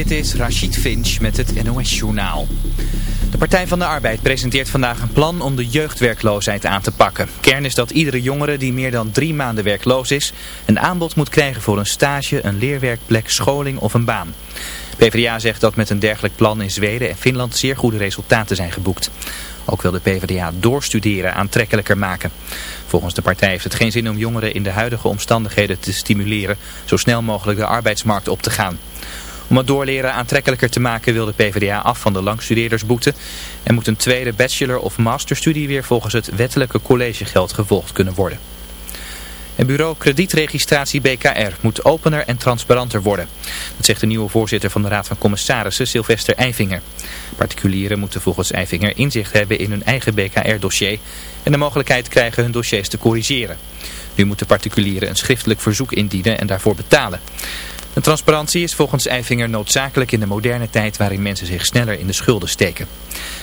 Dit is Rachid Finch met het NOS Journaal. De Partij van de Arbeid presenteert vandaag een plan om de jeugdwerkloosheid aan te pakken. Kern is dat iedere jongere die meer dan drie maanden werkloos is... een aanbod moet krijgen voor een stage, een leerwerkplek, scholing of een baan. PvdA zegt dat met een dergelijk plan in Zweden en Finland zeer goede resultaten zijn geboekt. Ook wil de PvdA doorstuderen aantrekkelijker maken. Volgens de partij heeft het geen zin om jongeren in de huidige omstandigheden te stimuleren zo snel mogelijk de arbeidsmarkt op te gaan. Om het doorleren aantrekkelijker te maken wil de PvdA af van de langstudeerdersboete en moet een tweede bachelor- of masterstudie weer volgens het wettelijke collegegeld gevolgd kunnen worden. Het bureau kredietregistratie BKR moet opener en transparanter worden. Dat zegt de nieuwe voorzitter van de Raad van Commissarissen, Sylvester Eifinger. Particulieren moeten volgens Eifinger inzicht hebben in hun eigen BKR-dossier en de mogelijkheid krijgen hun dossiers te corrigeren. Nu moeten particulieren een schriftelijk verzoek indienen en daarvoor betalen. De transparantie is volgens Eifinger noodzakelijk in de moderne tijd waarin mensen zich sneller in de schulden steken.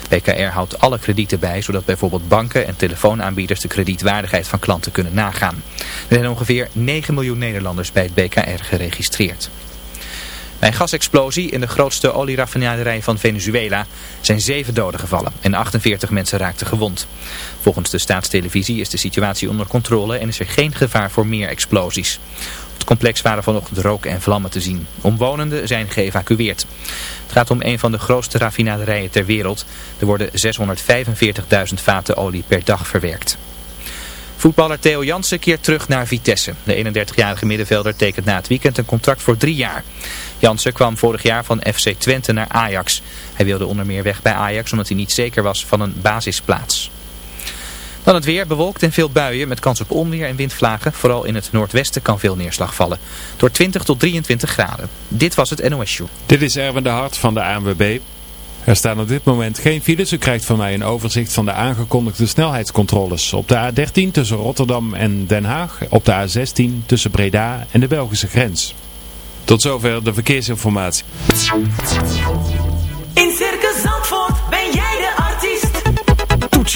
BKR houdt alle kredieten bij, zodat bijvoorbeeld banken en telefoonaanbieders de kredietwaardigheid van klanten kunnen nagaan. Er zijn ongeveer 9 miljoen Nederlanders bij het BKR geregistreerd. Bij een gasexplosie in de grootste olieraffinaderij van Venezuela zijn zeven doden gevallen en 48 mensen raakten gewond. Volgens de staatstelevisie is de situatie onder controle en is er geen gevaar voor meer explosies. Het complex waren vanochtend rook en vlammen te zien. Omwonenden zijn geëvacueerd. Het gaat om een van de grootste raffinaderijen ter wereld. Er worden 645.000 vaten olie per dag verwerkt. Voetballer Theo Jansen keert terug naar Vitesse. De 31-jarige middenvelder tekent na het weekend een contract voor drie jaar. Jansen kwam vorig jaar van FC Twente naar Ajax. Hij wilde onder meer weg bij Ajax omdat hij niet zeker was van een basisplaats. Dan het weer, bewolkt en veel buien met kans op onweer en windvlagen. Vooral in het noordwesten kan veel neerslag vallen. Door 20 tot 23 graden. Dit was het NOS Show. Dit is Erwin de Hart van de ANWB. Er staan op dit moment geen files. U krijgt van mij een overzicht van de aangekondigde snelheidscontroles. Op de A13 tussen Rotterdam en Den Haag. Op de A16 tussen Breda en de Belgische grens. Tot zover de verkeersinformatie.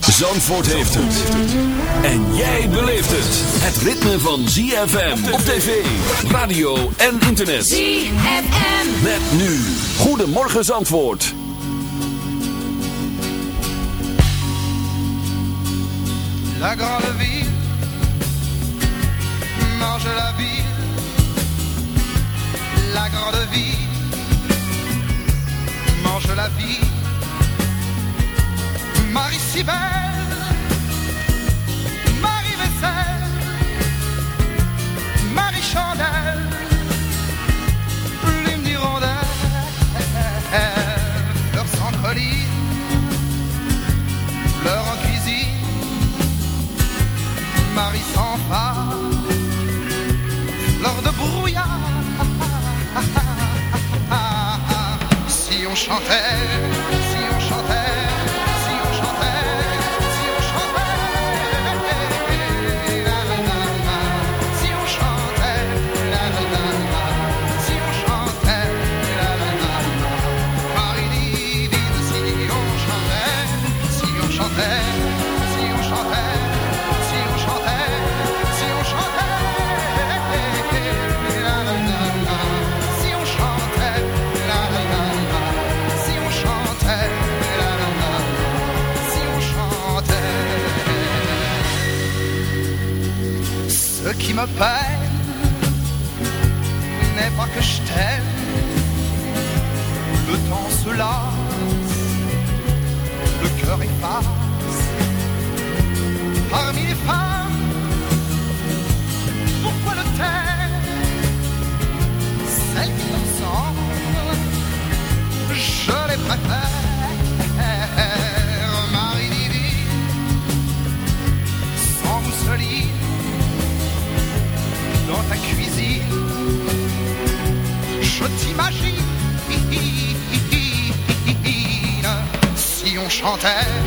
Zandvoort heeft het. En jij beleeft het. Het ritme van ZFM op tv, radio en internet. ZFM. Met nu. Goedemorgen Zandvoort. La grande ville mange la ville. La grande ville mange la vie. Marie si belle, Marie vaisselle, Marie chandelle, plume d'hirondelle, fleur sans colline, fleur en cuisine. Marie sans phare, lors de brouillard. Si on chantait, qui me Si on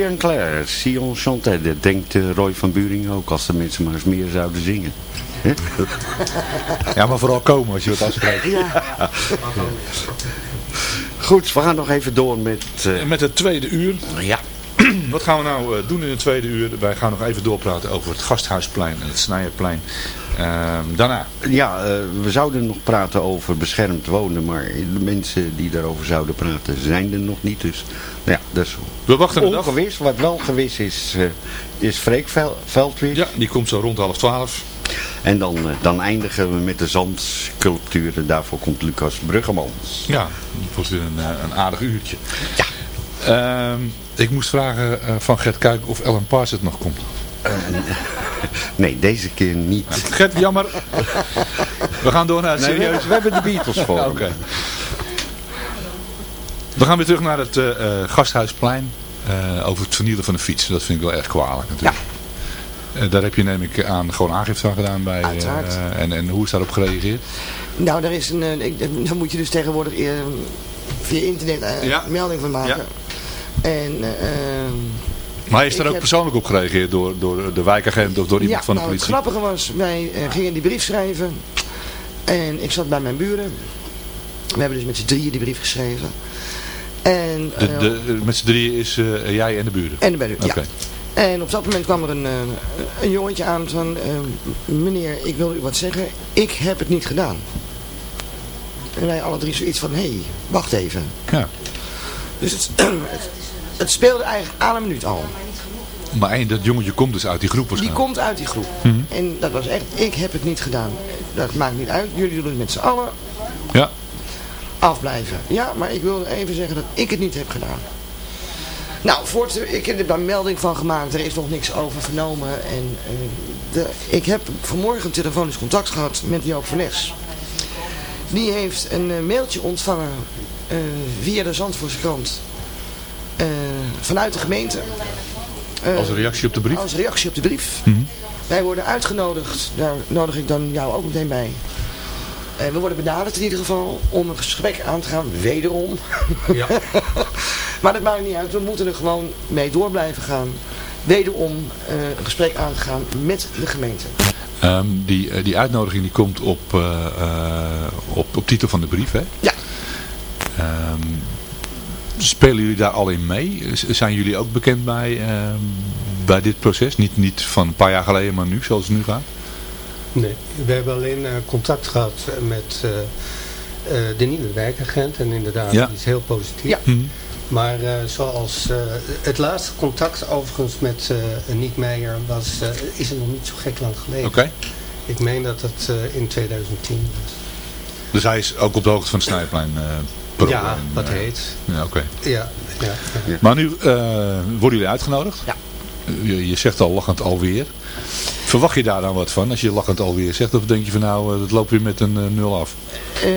Julien Claire, Sion Chantet, dat denkt eh, Roy van Buring ook als de mensen maar eens meer zouden zingen. Ja, maar vooral komen als je het afspreekt. Goed, we gaan nog even door met... eh, Met het tweede uur. ja, Wat gaan we nou eh, doen in het tweede uur? Wij gaan nog even doorpraten over het Gasthuisplein en het Snijerplein. Ehm, daarna. ja eh, we zouden nog praten over beschermd wonen, maar de mensen die daarover zouden praten zijn er nog niet. Dus nou ja, dat is We wachten ongewis. Wat wel gewis is, eh, is Freek Veldwit. Ja, die komt zo rond half twaalf. En dan, eh, dan eindigen we met de zandsculpturen. Daarvoor komt Lucas Bruggemans. Ja, dat wordt weer een, een aardig uurtje. Ja. Ehm, ik moest vragen van Gert Kuik of Ellen Parsons nog komt. Nee, deze keer niet. Gert, jammer. We gaan door naar het Nee, serieus. we hebben de Beatles voor. Ja, Oké. We gaan weer terug naar het eh, eh, Gasthuisplein. eh, over het vernielen van de fiets. Dat vind ik wel erg kwalijk natuurlijk. Eh, daar heb je neem ik aan gewoon aangifte van gedaan bij. eh, en, en hoe is daarop gereageerd? Nou, daar is een, eh, ik, daar moet je dus tegenwoordig eh, via internet Ja. melding van maken. En, eh, ehm, Maar is daar ook heb- persoonlijk op gereageerd door, door de wijkagent of door iemand ja, van de nou, politie? het grappige was, wij eh, gingen die brief schrijven. En ik zat bij mijn buren. We hebben dus met z'n drieën die brief geschreven. En, De, eh, de, met z'n drieën is eh, jij en de buren? En de buren, ja. En op dat moment kwam er een, een jongetje aan van... meneer, ik wil u wat zeggen. Ik heb het niet gedaan. En wij alle drie zoiets van... Hé, hey, wacht even. Ja. Dus het, het, het speelde eigenlijk aan een minuut al. Maar dat jongetje komt dus uit die groep Die waarschijnlijk. komt uit die groep. Mhm. En dat was echt... Ik heb het niet gedaan. Dat maakt niet uit. Jullie doen het met z'n allen. Ja. afblijven. Ja, maar ik wil even zeggen dat ik het niet heb gedaan. Nou, voort, ik heb er daar melding van gemaakt. Er is nog niks over vernomen. En, eh, de, ik heb vanmorgen telefonisch contact gehad met Joop van Nes. Die heeft een eh, mailtje ontvangen eh, via de Zandvoortse krant. Eh, vanuit de gemeente. Eh, Als reactie op de brief? Als reactie op de brief. Mhm. Wij worden uitgenodigd. Daar nodig ik dan jou ook meteen bij. En we worden benaderd in ieder geval om een gesprek aan te gaan. Wederom. Ja. maar dat maakt niet uit. We moeten er gewoon mee door blijven gaan. Wederom eh, een gesprek aan te gaan met de gemeente. Ehm, die, die uitnodiging die komt op, op, op titel van de brief, hè? Ja. Ehm, spelen jullie daar al in mee? Zijn jullie ook bekend bij, ehm, bij dit proces? Niet, niet van een paar jaar geleden, maar nu, zoals het nu gaat? Nee, we hebben alleen eh, contact gehad met eh, eh, de nieuwe wijkagent en inderdaad, Ja. die is heel positief. Ja. Mhm. Maar eh, zoals eh, het laatste contact overigens met eh Niek Meijer was, eh, is er nog niet zo gek lang geleden. Oké. Ik meen dat het eh, in 2010 was. Dus hij is ook op de hoogte van het Snijplein ja, wat eh, heet. Ja, oké. Ja, ja. Maar nu eh, worden jullie uitgenodigd. Ja. Je, je zegt al lachend alweer. Verwacht je daar dan wat van als je lachend alweer zegt? Of denk je van nou, eh, dat loopt weer met een eh, nul af? Eh,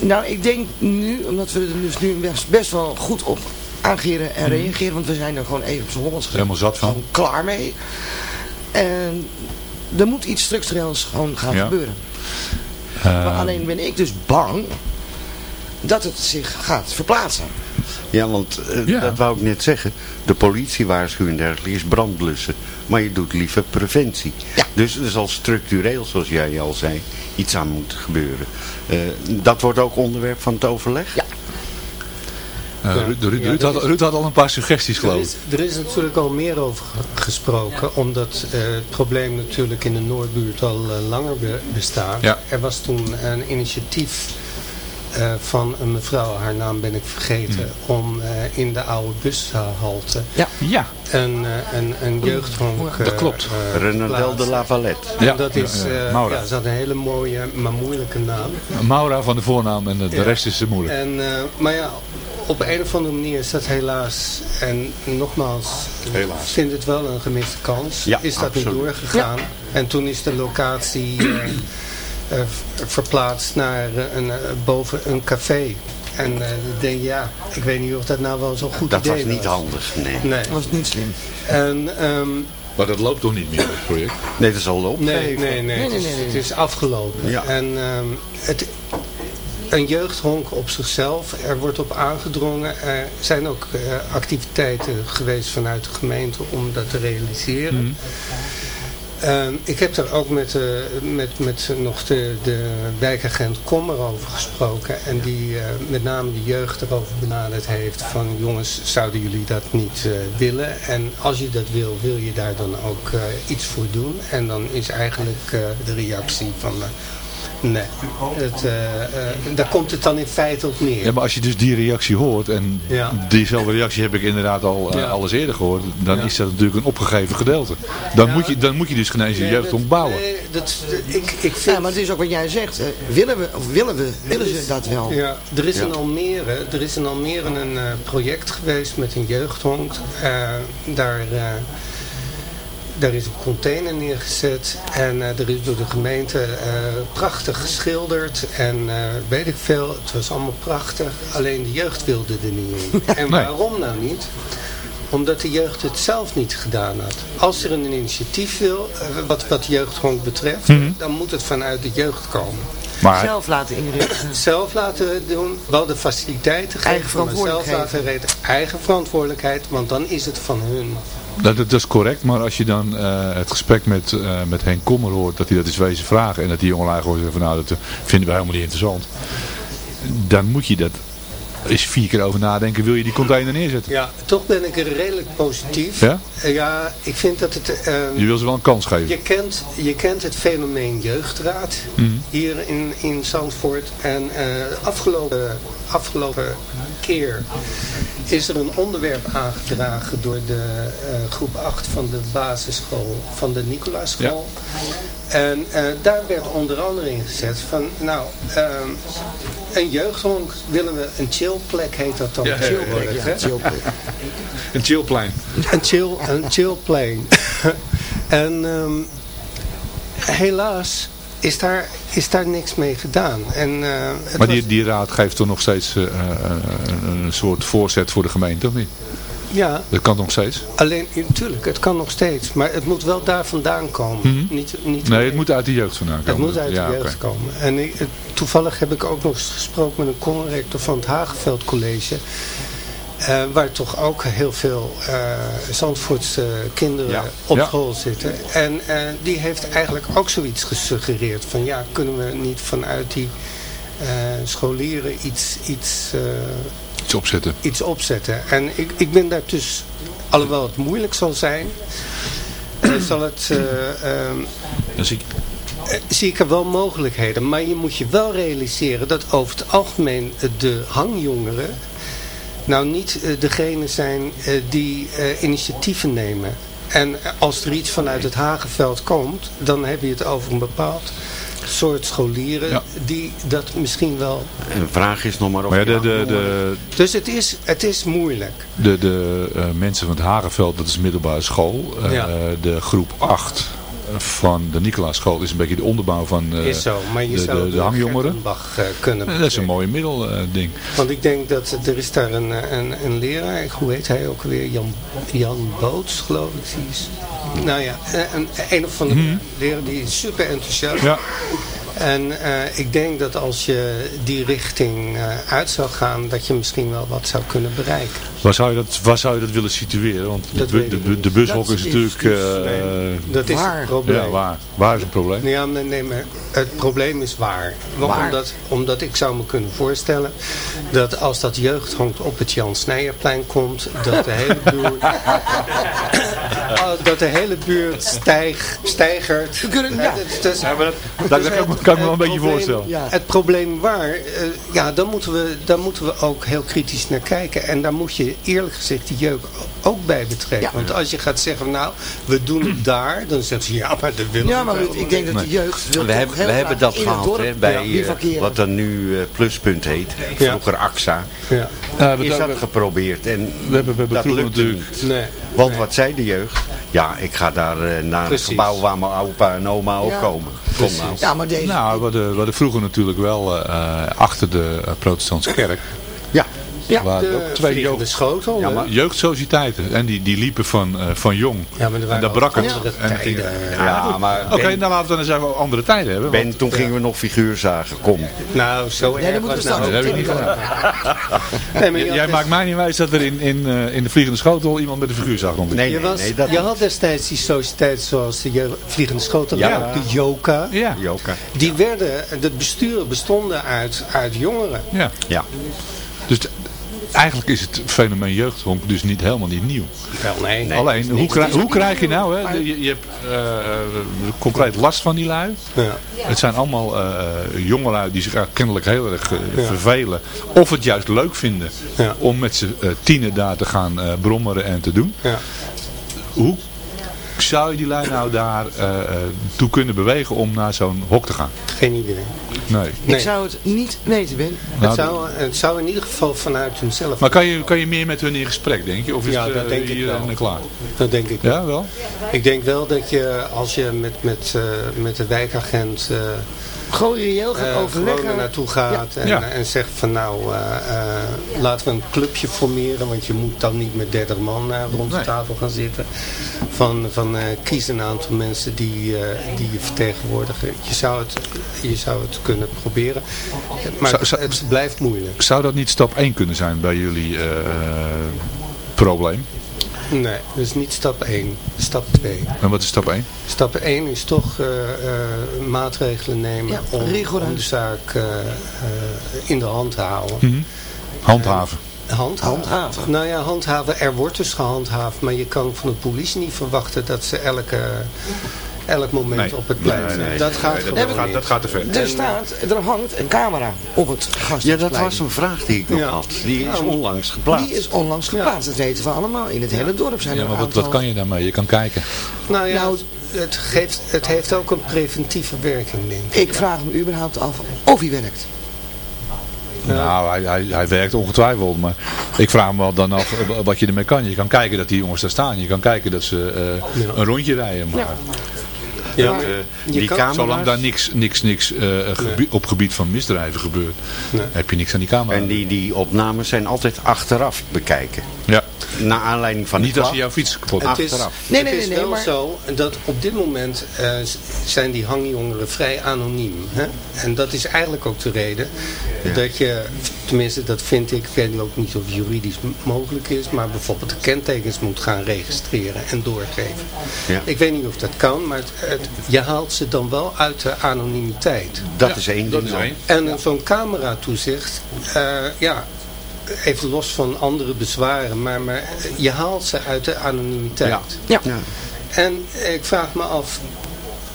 nou, ik denk nu, omdat we er dus nu best, best wel goed op aangeren en reageren, want we zijn er gewoon even op z'n Hollands Helemaal zat van. gewoon klaar mee. En er moet iets structureels gewoon gaan Ja. gebeuren. Maar alleen ben ik dus bang dat het zich gaat verplaatsen. Ja, want eh, Ja. dat wou ik net zeggen. De politie waarschuwen en dergelijke is brandblussen. Maar je doet liever preventie. Dus er zal structureel, zoals jij al zei, iets aan moeten gebeuren. Eh, dat wordt ook onderwerp van het overleg? Ja. eh, Ruud, Ruud, Ja, Ruud dat had, is- Ruud had al een paar suggesties geloof ik. er is natuurlijk al meer over ge- gesproken, omdat eh, het probleem natuurlijk in de Noordbuurt al langer be- bestaat. Ja. Er was toen een initiatief eh, van een mevrouw, haar naam ben ik vergeten, om eh, in de oude bushalte Ja. Ja. een, eh, een, een jeugdhonk Dat eh, klopt. Renadel de. Lavalette. En Ja, dat is, eh, Maura. ja, ze had een hele mooie, maar moeilijke naam. Maura van de voornaam en de, Ja. rest is eh, moeilijk. En, eh, maar ja, op een of andere manier is dat helaas, en nogmaals, Helaas. ik vind het wel een gemiste kans, Ja, is dat absoluut. niet doorgegaan. En toen is de locatie verplaatst naar eh, een, eh, boven een café. En eh, ik denk ja, ik weet niet of dat nou wel zo'n goed Dat idee was niet handig, nee. Nee. Dat was niet slim. En, ehm, Maar dat loopt toch niet meer, het project? Nee, dat is al opgegeven. Nee, nee, nee. Het, is, nee, nee, nee. het is afgelopen. Ja. En ehm, het, een jeugdhonk op zichzelf, er wordt op aangedrongen. Er zijn ook eh, activiteiten geweest vanuit de gemeente om dat te realiseren. Ehm, ik heb daar ook met, eh, met, met nog de, de wijkagent Kommer over gesproken. En die eh, met name de jeugd erover benaderd heeft van jongens, zouden jullie dat niet eh, willen? En als je dat wil, wil je daar dan ook iets voor doen? En dan is eigenlijk de reactie van nee, het, eh, eh, daar komt het dan in feite op neer. Ja, maar als je dus die reactie hoort, en Ja. diezelfde reactie heb ik inderdaad al, eh, Ja. al eens eerder gehoord, dan Ja. is dat natuurlijk een opgegeven gedeelte. Dan, Ja. moet, je, dan moet je dus geen eens Nee, dat- bouwen. nee, dat, ik, ik vind... Ja, maar het is ook wat jij zegt. willen we, of willen we, willen ze dat wel? Ja, er is Ja. in Almere, er is in Almere een eh, project geweest met een jeugdhond. Eh, daar, eh, daar is een container neergezet en eh, er is door de gemeente eh, prachtig geschilderd en eh, weet ik veel. Het was allemaal prachtig, alleen de jeugd wilde er niet in. En waarom nou niet? Omdat de jeugd het zelf niet gedaan had. Als er een initiatief wil, wat, wat jeugdhonk betreft, dan moet het vanuit de jeugd komen Maar Zelf laten inrichten. zelf laten doen, wel de faciliteiten geven, Eigen maar zelf verantwoordelijkheid. laten weten. Eigen verantwoordelijkheid, want dan is het van hun. Dat, dat is correct, maar als je dan eh, het gesprek met, eh, met Henk Kommer hoort, dat hij dat is wezen vragen en dat die jongelui gewoon zeggen van nou, dat vinden we helemaal niet interessant. Dan moet je dat eens vier keer over nadenken, wil je die container neerzetten? Ja, toch ben ik er redelijk positief. Ja? Eh, ja, ik vind dat het... eh, Je wil ze wel een kans geven. je, kent, je kent het fenomeen jeugdraad Mhm. hier in, in Zandvoort. En afgelopen, afgelopen keer is er een onderwerp aangedragen door de eh, groep 8 van de basisschool van de Nicolaaschool. En eh, daar werd onder andere in gezet van, nou, ehm, een jeugdhonk willen we, een chillplek heet dat dan. Ja, ja, ja, hè? chillplek. Een chillplein. Een chill, een chill plane. en ehm, helaas is daar, is daar niks mee gedaan. En, eh, het Maar was- die, die raad geeft toch nog steeds eh, eh, een, soort voorzet voor de gemeente, of niet? ja, Dat kan nog steeds. alleen, natuurlijk, het kan nog steeds. Maar het moet wel daar vandaan komen. Mhm. niet, niet Nee, het moet uit de jeugd vandaan Het komen. moet uit Ja, de jeugd komen. En ik, het- toevallig heb ik ook nog eens gesproken met een conrector van het Hageveld College. Eh, waar toch ook heel veel eh Zandvoortse kinderen Ja. op Ja. school zitten. En eh, die heeft eigenlijk ook zoiets gesuggereerd. Van ja, kunnen we niet vanuit die scholieren iets, iets, Iets opzetten. iets opzetten. En ik, ik ben daar dus, alhoewel het moeilijk zal zijn... zal het... ehm, Dus ik, zie ik er wel mogelijkheden. Maar je moet je wel realiseren dat over het algemeen de hangjongeren nou niet eh, degene zijn eh, die eh, initiatieven nemen. En als er iets vanuit het Hagenveld komt, dan heb je het over een bepaald soort scholieren die dat misschien wel... En vraag is nog maar of Maar ja, de, de, de, Dus het is, het is moeilijk. de, de eh, mensen van het Hagenveld, dat is middelbare school. Eh, Ja. De groep 8 van de Nicolaaschool is een beetje de onderbouw van eh, is zo, maar je de, zou de, de hangjongeren. Eh, kunnen Eh, Dat is een mooi middelding. Want ik denk dat er is daar een, een, een leraar, hoe heet hij ook weer? Jan, Jan Boots, geloof ik. Die is, nou ja, een, een of andere Mhm. leraar die is super enthousiast. Ja. En ik denk dat als je die richting uit zou gaan, dat je misschien wel wat zou kunnen bereiken. Waar zou je dat, waar zou je dat willen situeren? Want de, Dat de, niet. de bushok is is natuurlijk... dus- eh, nee, dat is waar. het probleem. Ja, waar? Waar is een probleem? Ja, maar nee, maar het probleem is waar. Want Waar? Omdat, omdat ik zou me kunnen voorstellen dat als dat jeugdhonk op het Jan Snijerplein komt, dat de hele buurt, Oh, dat de hele buurt stijg, stijgert. We kunnen, ja. Eh, Ja, maar dat, dus dat kan, ik me- het- kan ik me wel het een beetje probleem- voorstellen. Ja. Het probleem waar, eh, ja, daar moeten, we, daar moeten we ook heel kritisch naar kijken. En daar moet je eerlijk gezegd die jeugd ook bij betrekken. Ja. Want als je gaat zeggen, nou, we doen het daar, dan zeggen ze, ja, maar dat willen Ja, we maar ik denk dat de jeugd wil We, hebben, we hebben dat het gehad hè, bij ja, eh, wat dan nu eh, Pluspunt heet. Vroeger AXA. Ja. Ja, we, Is we, dat geprobeerd en we hebben, we hebben dat lukte natuurlijk... niet. Nee. Want wat zei de jeugd? Ja, ik ga daar eh, naar Precies. een gebouw waar mijn opa en oma ook Ja. komen. Kom nou. Ja, maar deze... Nou, we hadden, we hadden vroeger natuurlijk wel eh, achter de protestantse kerk... Ja. Ja, waren De ook twee vliegende jeugd, schotel. Ja, hè? maar- jeugdsociëteiten. En die, die liepen van, eh, van jong. Ja, maar er en ook brak het. En ging-. Ja, maar Oké, Ben, nou laten we dan eens even andere tijden hebben. Ben, want- toen gingen we nog figuurzagen. Kom. Nou, zo erg was nou dat heb ik niet TikTok. Nee, maar Jij had maakt mij niet wijs dat er in, in, eh, in de vliegende schotel iemand met een figuurzak rond Nee, Je, nee, was, nee, dat je had destijds die sociëteit zoals de Vliegende Schotel, Ja. de Joka. Ja, Joka. Die werden, het bestuur bestonden uit, uit jongeren. ja. Ja. Dus eigenlijk is het fenomeen jeugdhonk dus niet helemaal niet nieuw. Wel, nee. Alleen, hoe, krij- hoe krijg je nou, hè, je, je hebt eh, concreet last van die lui. Ja. Het zijn allemaal eh jongelui die zich kennelijk heel erg eh, vervelen. Of het juist leuk vinden Ja. om met z'n tienen daar te gaan brommeren en te doen. Ja. Hoe zou je die nou daar eh, toe kunnen bewegen om naar zo'n hok te gaan? Geen idee. Nee. Nee. Ik zou het niet weten, Ben. Nou, het, zou, het zou in ieder geval vanuit hunzelf. Maar kan je, kan je meer met hun in gesprek, denk je? Of is Ja, het dat eh, denk ik hier wel. en klaar? Dat denk ik. Ja, wel? Ik denk wel dat je als je met, met, met de wijkagent Gewoon reëel eh, gewoon overleggen. er naartoe gaat en, Ja. en zegt van nou eh, eh, laten we een clubje formeren, want je moet dan niet met 30 man eh, rond de tafel gaan zitten. Van, van eh, kies een aantal mensen die, eh, die je vertegenwoordigen. Je zou het, je zou het kunnen proberen, maar Zou- het, zou- het blijft moeilijk. Zou dat niet stap 1 kunnen zijn bij jullie eh, probleem? Nee, dus niet stap 1, stap 2. En wat is stap 1? Stap 1 is toch eh, eh, maatregelen nemen Ja, om, om de zaak eh, eh, in de hand te houden. Mhm. Handhaven. Handhaven. Handhaven. Nou ja, handhaven. Er wordt dus gehandhaafd, maar je kan van de politie niet verwachten dat ze elke, elk moment Nee. op het plein Nee, zijn. nee, dat gaat nee, dat gewoon gaat- niet. dat gaat te ver. Er staat, er hangt een camera op het gasthuisplein. Ja, dat was een vraag die ik nog Ja. had. Die is Ja. onlangs geplaatst. Die is onlangs geplaatst, dat weten we allemaal. In het hele dorp zijn Ja, er maar wat, wat kan je daarmee? Je kan kijken. Nou ja, Nou, het, geeft, het heeft ook een preventieve werking, denk ik. Ik vraag me überhaupt af of hij werkt. Nou, hij, hij, hij werkt ongetwijfeld. Maar ik vraag me wel dan af wat je ermee kan. Je kan kijken dat die jongens daar staan. Je kan kijken dat ze eh, Ja. een rondje rijden. Maar Ja, Eh, je die camera's, zolang daar niks, niks, niks eh, op gebied van misdrijven gebeurt, Nee. heb je niks aan die camera. En die, die opnames zijn altijd achteraf bekijken. Ja. Naar aanleiding van de Niet als je jouw fiets kapot Het is, Achteraf. Nee, het nee, is nee, nee, wel maar- zo dat op dit moment eh, zijn die hangjongeren vrij anoniem. Hè? En dat is eigenlijk ook de reden dat je, tenminste dat vind ik, ik weet ook niet of het juridisch mogelijk is, maar bijvoorbeeld de kentekens moet gaan registreren en doorgeven. Ja. Ik weet niet of dat kan, maar het, het- je haalt ze dan wel uit de anonimiteit. Dat is één ding. En zo'n cameratoezicht, eh ja, even los van andere bezwaren, maar, maar je haalt ze uit de anonimiteit. Ja. Ja. Ja. En ik vraag me af,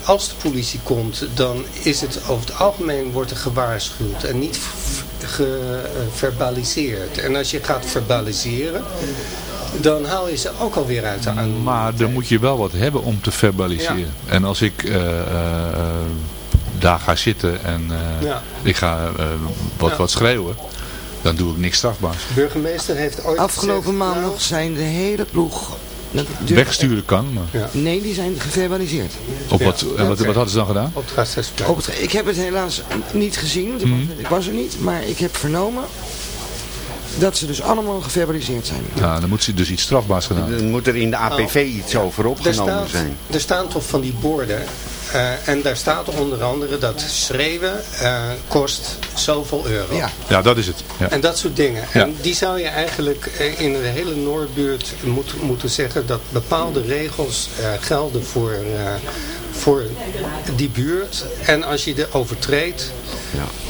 als de politie komt, dan is het over het algemeen wordt er gewaarschuwd en niet geverbaliseerd. En als je gaat verbaliseren, dan haal je ze ook alweer uit de anonimiteit. Maar dan moet je wel wat hebben om te verbaliseren. En als ik eh, eh, daar ga zitten en eh, Ja. ik ga wat, Ja. wat schreeuwen, dan doe ik niks strafbaars. De burgemeester heeft ooit Afgelopen gezegd, maandag nou, zijn de hele ploeg... Wegsturen kan, maar Ja. Nee, die zijn geverbaliseerd. op wat, en wat, wat hadden ze dan gedaan? op het Gasthuisplein. Op het, ik heb het helaas niet gezien, want ik, Mhm. was, ik was er niet. Maar ik heb vernomen dat ze dus allemaal geverbaliseerd zijn. Nou, dan moet ze dus iets strafbaars gedaan. Dan moet er in de APV Oh. iets over Er, opgenomen staat, zijn. er staan toch van die borden. Eh, en daar staat onder andere dat schreeuwen eh, kost zoveel euro. Ja. Ja, dat is het. Ja. En dat soort dingen. Ja. En die zou je eigenlijk eh, in de hele Noordbuurt moet, moeten zeggen dat bepaalde regels gelden voor, eh, voor die buurt. En als je er overtreedt,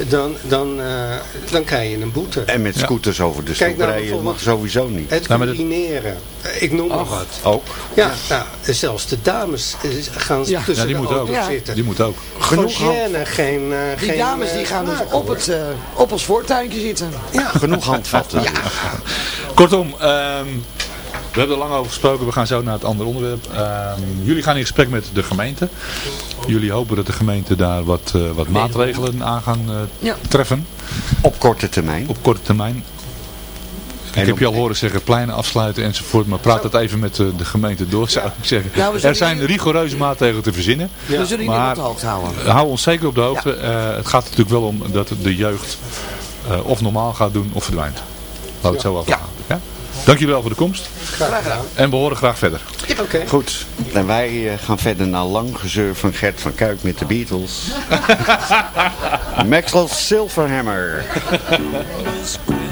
dan, dan, eh, dan krijg je een boete. En met scooters over de stoep nou rijden mag sowieso niet. Het Nou, urineren. Ik noem nog wat. Ook. Ja, nou, zelfs de dames eh, gaan Ja. tussen Ja, die de moet auto's ook. Ja. zitten. Die moet ook. Genoeg gêne, geen, eh, Die geen, dames die gaan dus op, het, op ons voortuintje zitten. Genoeg handvatten. Kortom, ehm, we hebben er lang over gesproken. We gaan zo naar het andere onderwerp. Ehm, jullie gaan in gesprek met de gemeente. Jullie hopen dat de gemeente daar wat, eh, wat maatregelen aan gaan eh, Ja. treffen. Op korte termijn. Op korte termijn. Ik heb je al horen zeggen pleinen afsluiten enzovoort. Maar praat dat even met de, de gemeente door zou ik zeggen. Nou, er zijn rigoureuze maatregelen te verzinnen. We zullen jullie op de hoogte houden. Hou ons zeker op de hoogte. Eh, het gaat natuurlijk wel om dat de jeugd eh, of normaal gaat doen of verdwijnt. We het zo afgaan. Dank jullie wel voor de komst. Graag gedaan. En we horen graag verder. Oké. Goed, en wij eh, gaan verder naar lang gezeur van Gert van Kuik met de Beatles. Maxwell Silverhammer.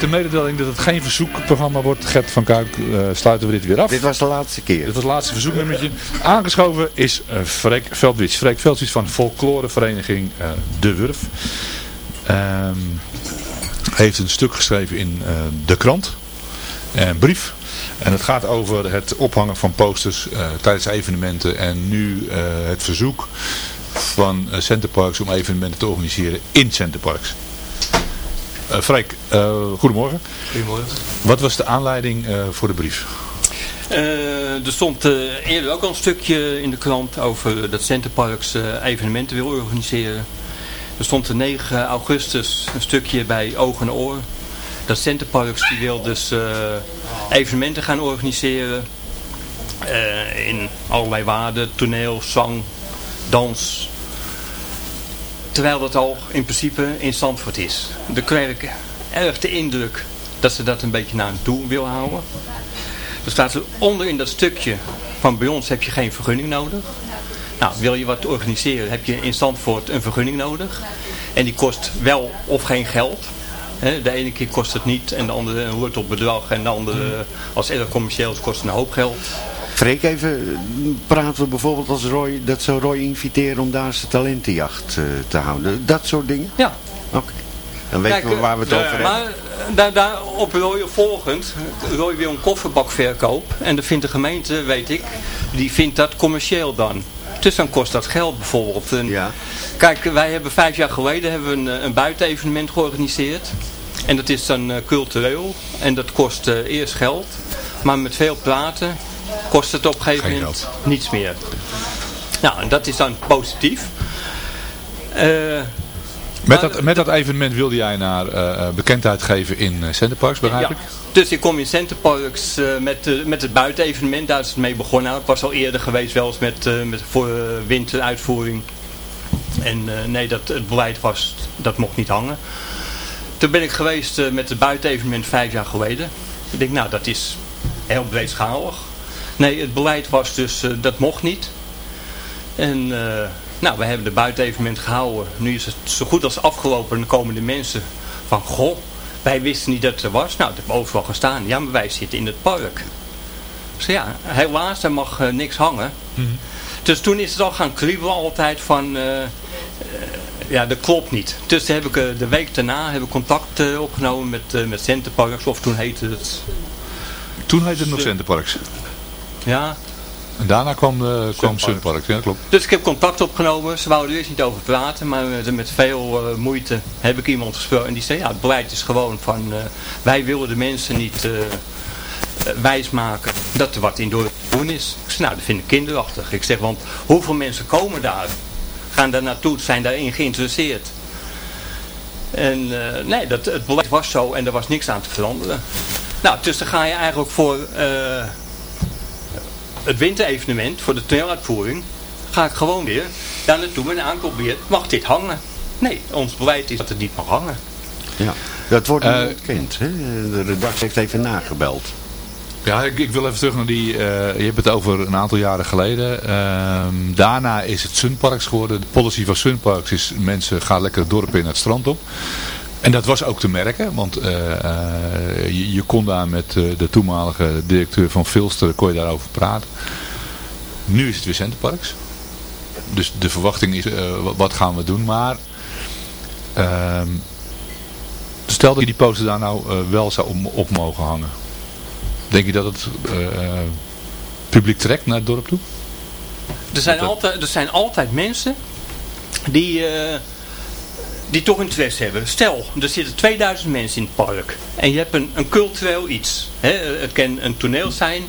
met de mededeling dat het geen verzoekprogramma wordt, Gert van Kuik, eh, sluiten we dit weer af. Dit was de laatste keer. Dit was het laatste verzoeknummertje. Aangeschoven is uh, Freek Veldwits. Freek Veldwits van folklorevereniging uh, De Wurf. Ehm heeft een stuk geschreven in de krant. Een brief. En het gaat over het ophangen van posters tijdens evenementen. En nu het verzoek van Centerparks om evenementen te organiseren in Centerparks. Uh, Freek, uh, goedemorgen. Goedemorgen. Wat was de aanleiding uh, voor de brief? er stond eerder ook al een stukje in de krant over dat Centerparks evenementen wil organiseren. Er stond de 9 augustus een stukje bij Oog en Oor. Dat Centerparks die wil dus evenementen gaan organiseren. in allerlei waarden, toneel, zang, dans, Terwijl dat al in principe in Zandvoort is. Dan krijg ik erg de indruk dat ze dat een beetje naar een doel wil houden. Er staat er onder in dat stukje van bij ons heb je geen vergunning nodig. Nou, wil je wat organiseren heb je in Zandvoort een vergunning nodig. En die kost wel of geen geld. De ene keer kost het niet en de andere hoort op bedrag. En de andere, als het erg commercieel is, kost het een hoop geld. Freek, even praten we bijvoorbeeld als Roy, dat zou Roy inviteren om daar zijn talentenjacht uh, te houden. Dat soort dingen? Ja. Oké. Dan weten we waar we het over hebben. Maar daar, daar op Roy volgend, Roy wil een kofferbakverkoop. En dan vindt de gemeente, weet ik, die vindt dat commercieel dan. Dus dan kost dat geld bijvoorbeeld. En ja. Kijk, wij hebben vijf jaar geleden hebben we een, een buitenevenement georganiseerd. En dat is dan uh, cultureel. En dat kost uh, eerst geld. Maar met veel praten kost het op een gegeven moment niets meer. Nou, en dat is dan positief. Uh, met, dat, met dat evenement wilde jij naar uh, bekendheid geven in Centerparks, begrijp ja. ik? Dus ik kom in Centerparks uh, met, met het buitenevenement, daar is het mee begonnen. Ik was al eerder geweest, wel eens met, met voor winteruitvoering. En nee, dat, het beleid was, dat mocht niet hangen. Toen ben ik geweest met het buitenevenement vijf jaar geleden. Ik denk, nou, dat is heel breedschalig. Nee, het beleid was dus, uh, dat mocht niet. En uh, nou, we hebben de buitenevenement gehouden. Nu is het zo goed als afgelopen en dan komen de mensen van, goh, wij wisten niet dat het er was. Nou, dat hebben we overal gestaan. Ja, maar wij zitten in het park. Dus ja, helaas, er mag uh, niks hangen. Mhm. Mm -hmm. Dus toen is het al gaan kriebelen altijd van, ja, dat klopt niet. Dus heb ik de week daarna heb ik contact opgenomen met, met Centerparks, of toen heette het... Toen heette het nog Centerparks? Ja. En daarna kwam, uh, kwam Sunpark, ja klopt. Dus ik heb contact opgenomen. Ze wouden er eerst niet over praten, maar met, met veel uh, moeite heb ik iemand gesproken. En die zei, ja, het beleid is gewoon van, uh, wij willen de mensen niet wijsmaken dat er wat in door doen is. Ik zei, nou, dat vind ik kinderachtig. Ik zeg, want hoeveel mensen komen daar? Gaan daar naartoe, zijn daarin geïnteresseerd? En nee, dat, het beleid was zo en er was niks aan te veranderen. Nou, dus dan ga je eigenlijk voor het winterevenement voor de toneeluitvoering ga ik gewoon weer daar naartoe met een aankoopbeheer. Mag dit hangen? Nee, ons beleid is dat het niet mag hangen. Ja, dat wordt nu uh, ontkend. Hè? De redactie heeft even nagebeld. Ja, ik, ik, wil even terug naar die, uh, je hebt het over een aantal jaren geleden. Uh, daarna is het Sunparks geworden. De policy van Sunparks is mensen gaan lekker het dorp in het strand op. En dat was ook te merken, want uh, uh, je, je, kon daar met uh, de toenmalige directeur van Filster, kon je daarover praten. Nu is het weer Centerparks. Dus de verwachting is, wat gaan we doen, maar ehm, stel dat je die poster daar nou wel zou op, op, mogen hangen. Denk je dat het publiek trekt naar het dorp toe? Er zijn, altijd, er zijn altijd mensen die die toch interesse hebben. Stel, er zitten 2000 mensen in het park. En je hebt een, een cultureel iets. Hè? Het kan een toneel zijn.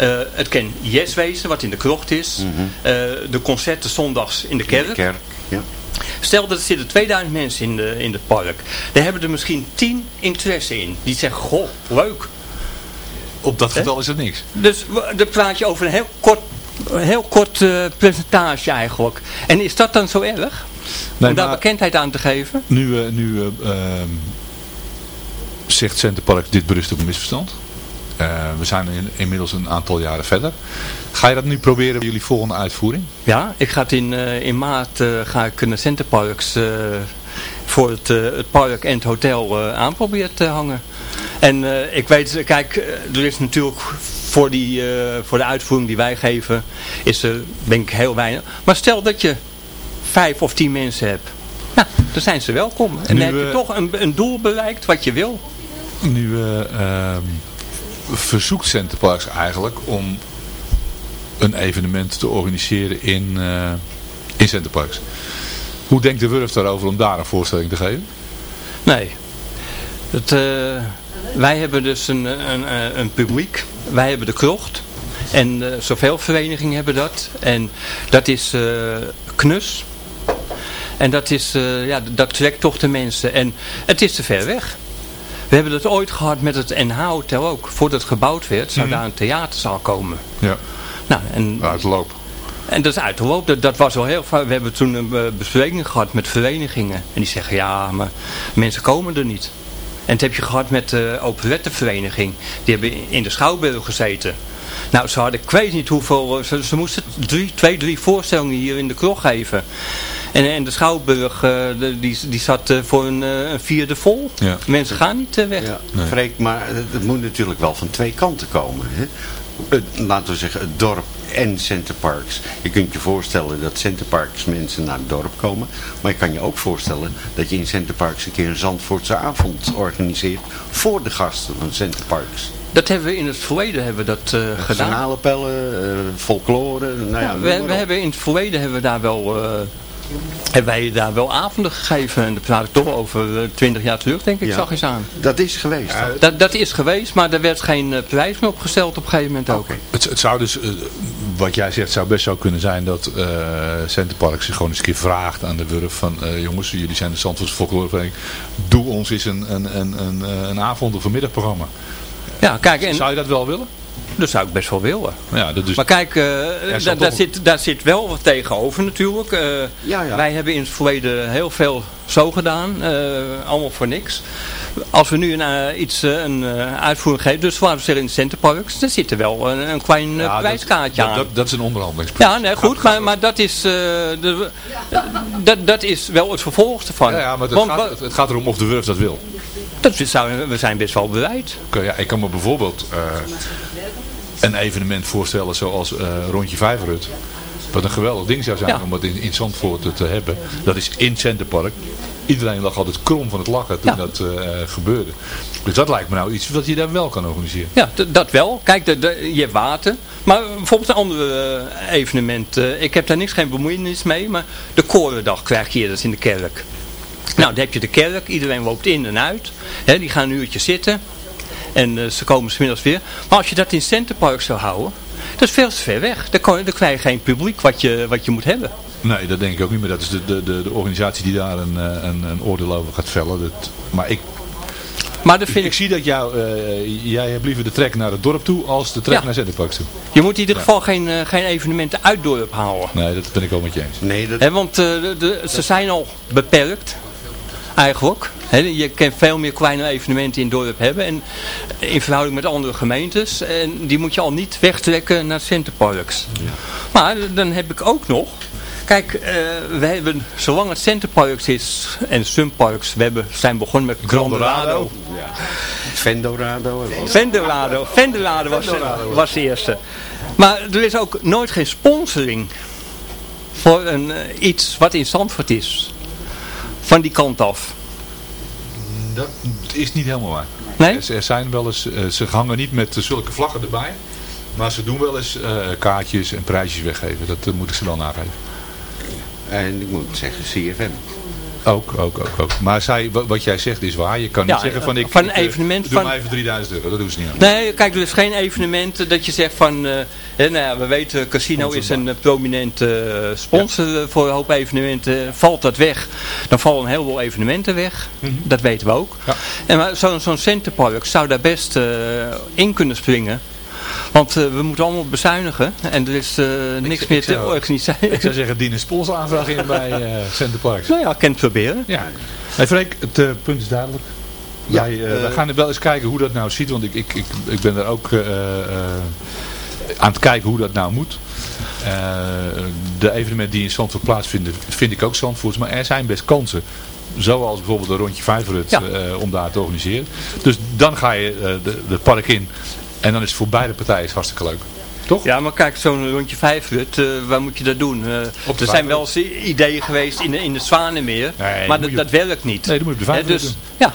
Uh, het kan yes wezen, wat in de krocht is. Mm -hmm. uh, de concerten zondags in de kerk. In de kerk ja. Stel dat er zitten 2000 mensen in, de, in het park. Daar hebben er misschien 10 interesse in. Die zeggen, goh, leuk. Op dat getal is het niks. Dus dan praat je over een heel kort, heel kort uh, percentage eigenlijk. En is dat dan zo erg? Nee, om daar bekendheid aan te geven? Nu, uh, nu uh, uh, zegt Centerpark dit berust op een misverstand. we zijn in, inmiddels een aantal jaren verder. Ga je dat nu proberen bij jullie volgende uitvoering? Ja, ik ga het in, in maart ga ik naar Centerparks voor het, eh, het park en het hotel eh, aan probeert te hangen. En eh, ik weet, kijk, eh, er is natuurlijk voor, die, eh, voor de uitvoering die wij geven, is er denk ik heel weinig. Maar stel dat je vijf of tien mensen hebt. Nou, dan zijn ze welkom. En Nu, dan heb je eh, toch een, een doel bereikt wat je wil. Nu eh, ehm, verzoekt Centerparks eigenlijk om een evenement te organiseren in, eh in Centerparks. Hoe denkt de Wurf daarover om daar een voorstelling te geven? Nee. Het, wij hebben dus een, een, een, publiek. Wij hebben de krocht. En zoveel verenigingen hebben dat. En dat is knus. En dat, is, eh, ja, dat trekt toch de mensen. En het is te ver weg. We hebben dat ooit gehad met het NH-hotel ook. Voordat het gebouwd werd, zou Mhm. daar een theaterzaal komen. Ja. Nou, en, Uit de loop. en dat is uit de loop. Dat, dat was al heel vaak. We hebben toen een eh, bespreking gehad met verenigingen. En die zeggen, ja, maar mensen komen er niet. En het heb je gehad met de operettevereniging. Die hebben in de Schouwburg gezeten. Nou, ze hadden, ik weet niet hoeveel, eh, ze, ze moesten drie, twee, drie voorstellingen hier in de krog geven. En, en de Schouwburg, eh, de- die, die zat eh, voor een, eh, een vierde vol. Ja. Mensen gaan niet weg. Ja, Freek, maar het, het moet natuurlijk wel van twee kanten komen. Hè? Het, laten we zeggen, het dorp en Centerparks. Je kunt je voorstellen dat Centerparks mensen naar het dorp komen. Maar je kan je ook voorstellen dat je in Centerparks een keer een Zandvoortse avond organiseert voor de gasten van Centerparks. Dat hebben we in het verleden hebben we dat eh, gedaan. Garnalenpellen, eh, folklore, nou ja, we, we hebben in het verleden hebben we daar wel, eh, hebben wij daar wel avonden gegeven. En dat praat ik toch over twintig jaar terug, denk ik, Ja. zag eens aan. Dat is geweest. Dat, dat is geweest, maar er werd geen prijs meer opgesteld op een gegeven moment ook. Het, het zou dus, wat jij zegt, zou best zo kunnen zijn dat eh Centerparks zich gewoon eens een keer vraagt aan de Wurf van eh, jongens, jullie zijn de Zandvoortse folklorevereniging, doe ons eens een, een, een, een, eh, een avond of een middagprogramma. Ja, kijk, en Zou je dat wel willen? dat zou ik best wel willen. Ja, dat dus, Maar kijk, eh, daar, toch- zit, daar zit wel wat tegenover natuurlijk. Eh, Ja, ja. Wij hebben in het verleden heel veel zo gedaan, eh, allemaal voor niks. Als we nu een, eh, iets, eh, een eh, uitvoering geven, dus laten we in Centerparks, dan zit er wel een, een klein eh, ja, dat- prijskaartje dat, aan. dat, dat is een onderhandelingspunt. Ja, nee, goed, maar, maar dat, is, eh, de, dat, dat is wel het vervolg ervan. Ja, ja, maar het, Want gaat, het, erom of de Wurf dat wil. dat zou, we zijn best wel bereid. Ja, ik kan me bijvoorbeeld eh, een evenement voorstellen zoals eh, Rondje Vijverhut. Wat een geweldig ding zou zijn Ja. om het in, in Zandvoort te hebben. Dat is in Centerpark. Iedereen lag altijd krom van het lachen toen Ja. dat eh, gebeurde. Dus dat lijkt me nou iets wat je daar wel kan organiseren. Ja, dat wel. Kijk, de, de- je hebt water. Maar bijvoorbeeld een ander eh, evenement. eh, ik heb daar niks geen bemoeienis mee. Maar de korendag krijg je dat in de kerk. Nou, dan heb je de kerk. Iedereen loopt in en uit. Die gaan een uurtje zitten. En ze komen smiddags weer. Maar als je dat in Centerpark zou houden. Dat is veel te ver weg. Dan, kan, dan krijg je geen publiek wat je, wat je moet hebben. Nee, dat denk ik ook niet. Maar dat is de, de, de, de organisatie die daar een, eh, een, een oordeel over gaat vellen. Dat, maar ik, Maar dat ik, vind ik ik, zie dat jou, eh, jij hebt liever de trek naar het dorp toe als de trek Ja. naar Centerpark toe. je moet in ieder geval geen, eh, geen evenementen uit het dorp houden. Nee, dat ben ik wel met je eens. Nee, dat, Hè, want eh, de, de- ze zijn al beperkt, eigenlijk. Hè, je kan veel meer kleine evenementen in het dorp hebben. En in verhouding met andere gemeentes. En die moet je al niet wegtrekken naar Centerparks. Maar dan heb ik ook nog... Kijk, eh, we hebben, zolang het Centerparks is en Sunparks, we hebben, zijn begonnen met Grandorado. Vendorado. Vendorado. Vendorado was, was de eerste. Maar er is ook nooit geen sponsoring voor een, eh, iets wat in Zandvoort is. Van die kant af. Dat is niet helemaal waar. Nee? Er, er zijn wel eens, eh, ze hangen niet met zulke vlaggen erbij. Maar ze doen wel eens eh, kaartjes en prijsjes weggeven. Dat eh, moet ik ze wel nageven. En ik moet zeggen, CFM. Ook, ook, ook, ook. Maar zij, wa- wat jij zegt is waar. Je kan niet Ja, zeggen van ik van een ik, eh, evenement doe van- maar even 3000 euro. Dat doen ze niet aan. Nee, kijk, er is geen evenement dat je zegt van... eh, hè, nou ja, we weten, casino is een eh, prominente eh, sponsor eh, voor een hoop evenementen. Valt dat weg, dan vallen een heleboel evenementen weg. Dat weten we ook. Ja. En maar zo'n zo'n Centerpark zou daar best eh, in kunnen springen. Want eh, we moeten allemaal bezuinigen en er is eh, niks ik meer te zou- organiseren. Ik zou zeggen, dien een sponsoraanvraag in bij eh Centerparks. nou ja, ik kan het proberen. Ja. Hey Freek, het punt is duidelijk. Ja, wij, wij gaan wel eens kijken hoe dat nou ziet. Want ik, ik, ik, ik ben er ook eh, eh, aan het kijken hoe dat nou moet. Eh, de evenementen die in Zandvoort plaatsvinden, vind ik ook Zandvoorts. Maar er zijn best kansen. Zoals bijvoorbeeld een rondje vijverhut Ja. eh, om daar te organiseren. Dus dan ga je eh, de, de park in. En dan is het voor beide partijen is hartstikke leuk. Toch? Ja, maar kijk, zo'n rondje vijfhut, eh waar moet je dat doen? Eh, er zijn wel eens ideeën geweest in de, in de Zwanenmeer, Nee, maar dat, dat werkt niet. Nee, dan moet je op de dus, doen. Ja,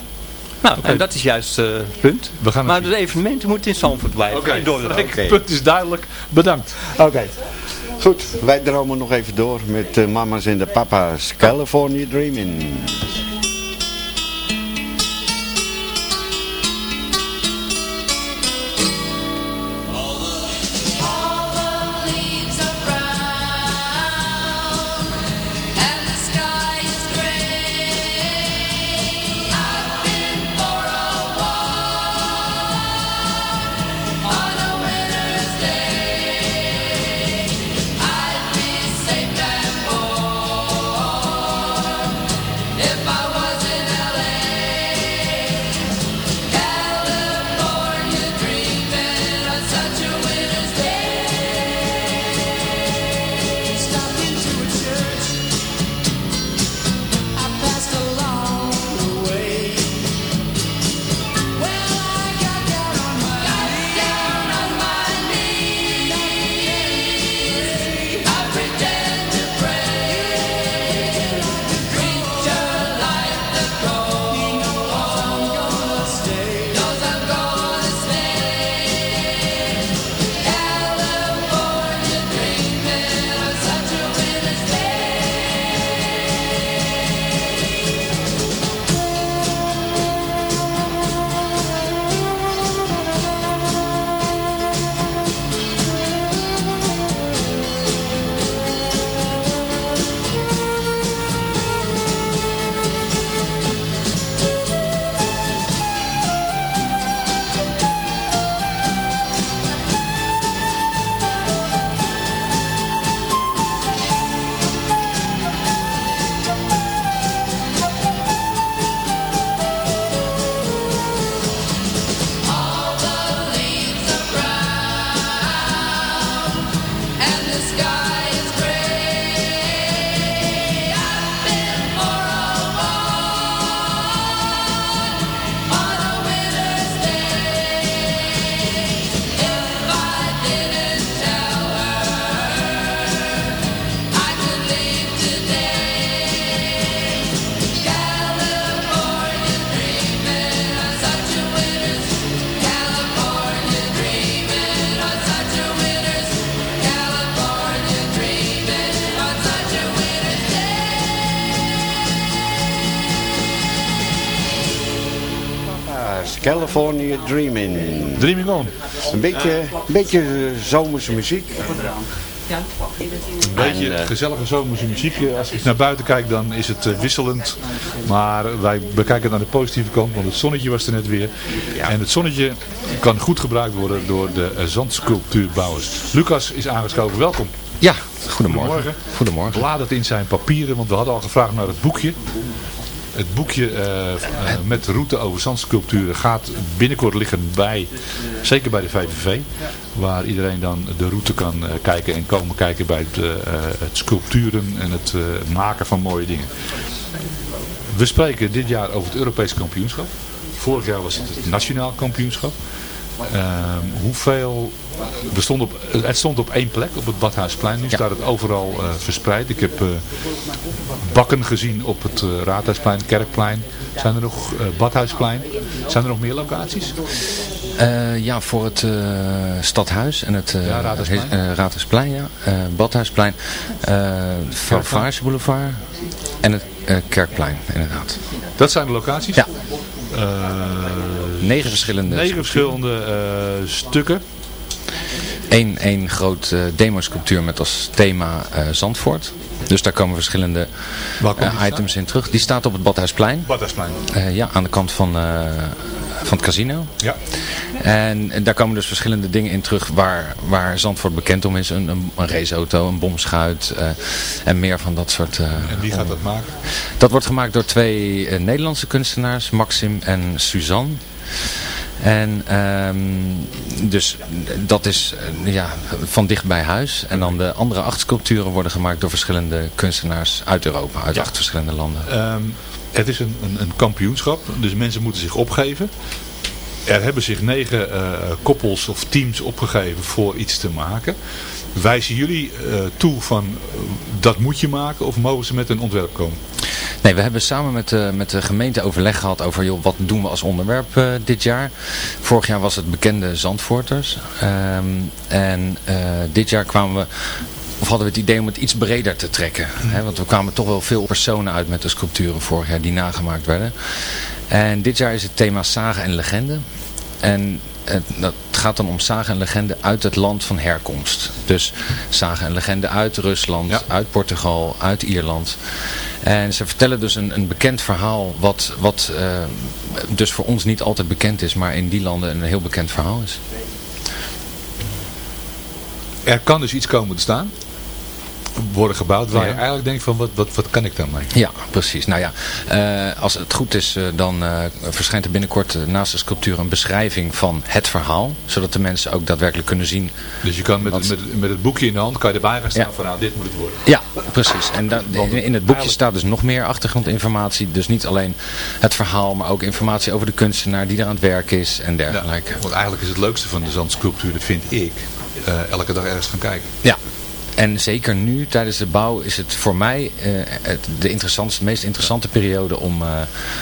nou, en dat is juist eh, het punt. We gaan het maar zien. de evenementen moeten in Zandvoort blijven, Oké, het punt is duidelijk. Bedankt. Oké. Goed, wij dromen nog even door met eh, mama's en de papa's. California Dreaming. California Dreaming. Dreaming on. Een beetje, een beetje zomerse muziek. Een beetje eh, gezellige zomerse muziek. Eh, Als ik naar buiten kijk, dan is het eh, wisselend. Maar wij bekijken het aan de positieve kant, want het zonnetje was er net weer. En het zonnetje kan goed gebruikt worden door de zandsculptuurbouwers. Lucas is aangeschoven. Welkom. Ja, goedemorgen. Goedemorgen. Laat het in zijn papieren, want we hadden al gevraagd naar het boekje. Het boekje eh, eh, met de route over zandsculpturen gaat binnenkort liggen bij, zeker bij de VVV. Waar iedereen dan de route kan eh, kijken en komen kijken bij het, het sculpturen en het maken van mooie dingen. We spreken dit jaar over het Europees kampioenschap. Vorig jaar was het het nationaal kampioenschap. Ehm, hoeveel... Er stond op, het stond op één plek, op het Badhuisplein. Nu staat het overal eh, verspreid. Ik heb eh, bakken gezien op het eh, Raadhuisplein, Kerkplein. Zijn er nog Badhuisplein? Zijn er nog meer locaties? Ja, voor het stadhuis en het Ja, Raadhuisplein. Raadhuisplein, ja. Badhuisplein, Vauvage Boulevard en het Kerkplein, inderdaad. Dat zijn de locaties? Ja. Negen verschillende Negen verschillende eh, stukken. Eén één groot eh demo-sculptuur met als thema eh, Zandvoort. Dus daar komen verschillende items in terug. Die staat op het Badhuisplein. Badhuisplein. Ja, aan de kant van, van het casino. Ja. En, en daar komen dus verschillende dingen in terug waar, waar Zandvoort bekend om is. Een, een, een raceauto, een bomschuit en meer van dat soort... En wie gaat dat maken? dat wordt gemaakt door twee Nederlandse kunstenaars, Maxim en Suzanne. En ehm, dus dat is eh, ja, van dicht bij huis. En dan de andere acht sculpturen worden gemaakt door verschillende kunstenaars uit Europa, uit acht verschillende landen. Ehm, het is een, een, een kampioenschap, dus mensen moeten zich opgeven. Er hebben zich negen eh, koppels of teams opgegeven voor iets te maken. Wijzen jullie eh, toe van eh, dat moet je maken of mogen ze met een ontwerp komen? Nee, we hebben samen met de, met de gemeente overleg gehad over joh, wat doen we als onderwerp eh, dit jaar. Vorig jaar was het bekende Zandvoorters. Ehm, en dit jaar kwamen we of hadden we het idee om het iets breder te trekken. Hè? Want we kwamen toch wel veel personen uit met de sculpturen vorig jaar die nagemaakt werden. En dit jaar is het thema zagen en legende. En het, dat gaat dan om zagen en legende uit het land van herkomst. Dus zagen en legende uit Rusland, uit Portugal, uit Ierland. En ze vertellen dus een, een bekend verhaal wat, wat eh, dus voor ons niet altijd bekend is, maar in die landen een heel bekend verhaal is. Er kan dus iets komen te staan, worden gebouwd, waar Ja. je eigenlijk denkt van wat, wat, wat kan ik dan mee? Ja, precies. Nou ja, eh, als het goed is, eh, dan eh, verschijnt er binnenkort naast de sculptuur een beschrijving van het verhaal. Zodat de mensen ook daadwerkelijk kunnen zien. Dus je kan met, wat- met, met het boekje in de hand, kan je erbij gaan staan Ja. van nou dit moet het worden. Ja, precies. En da- in het boekje staat dus nog meer achtergrondinformatie. Dus niet alleen het verhaal, maar ook informatie over de kunstenaar die er aan het werk is en dergelijke. Want eigenlijk is het leukste van de zandsculpturen, vind ik, elke dag ergens gaan kijken. Ja. En zeker nu, tijdens de bouw, is het voor mij eh, het, de interessantste, meest interessante periode om, eh,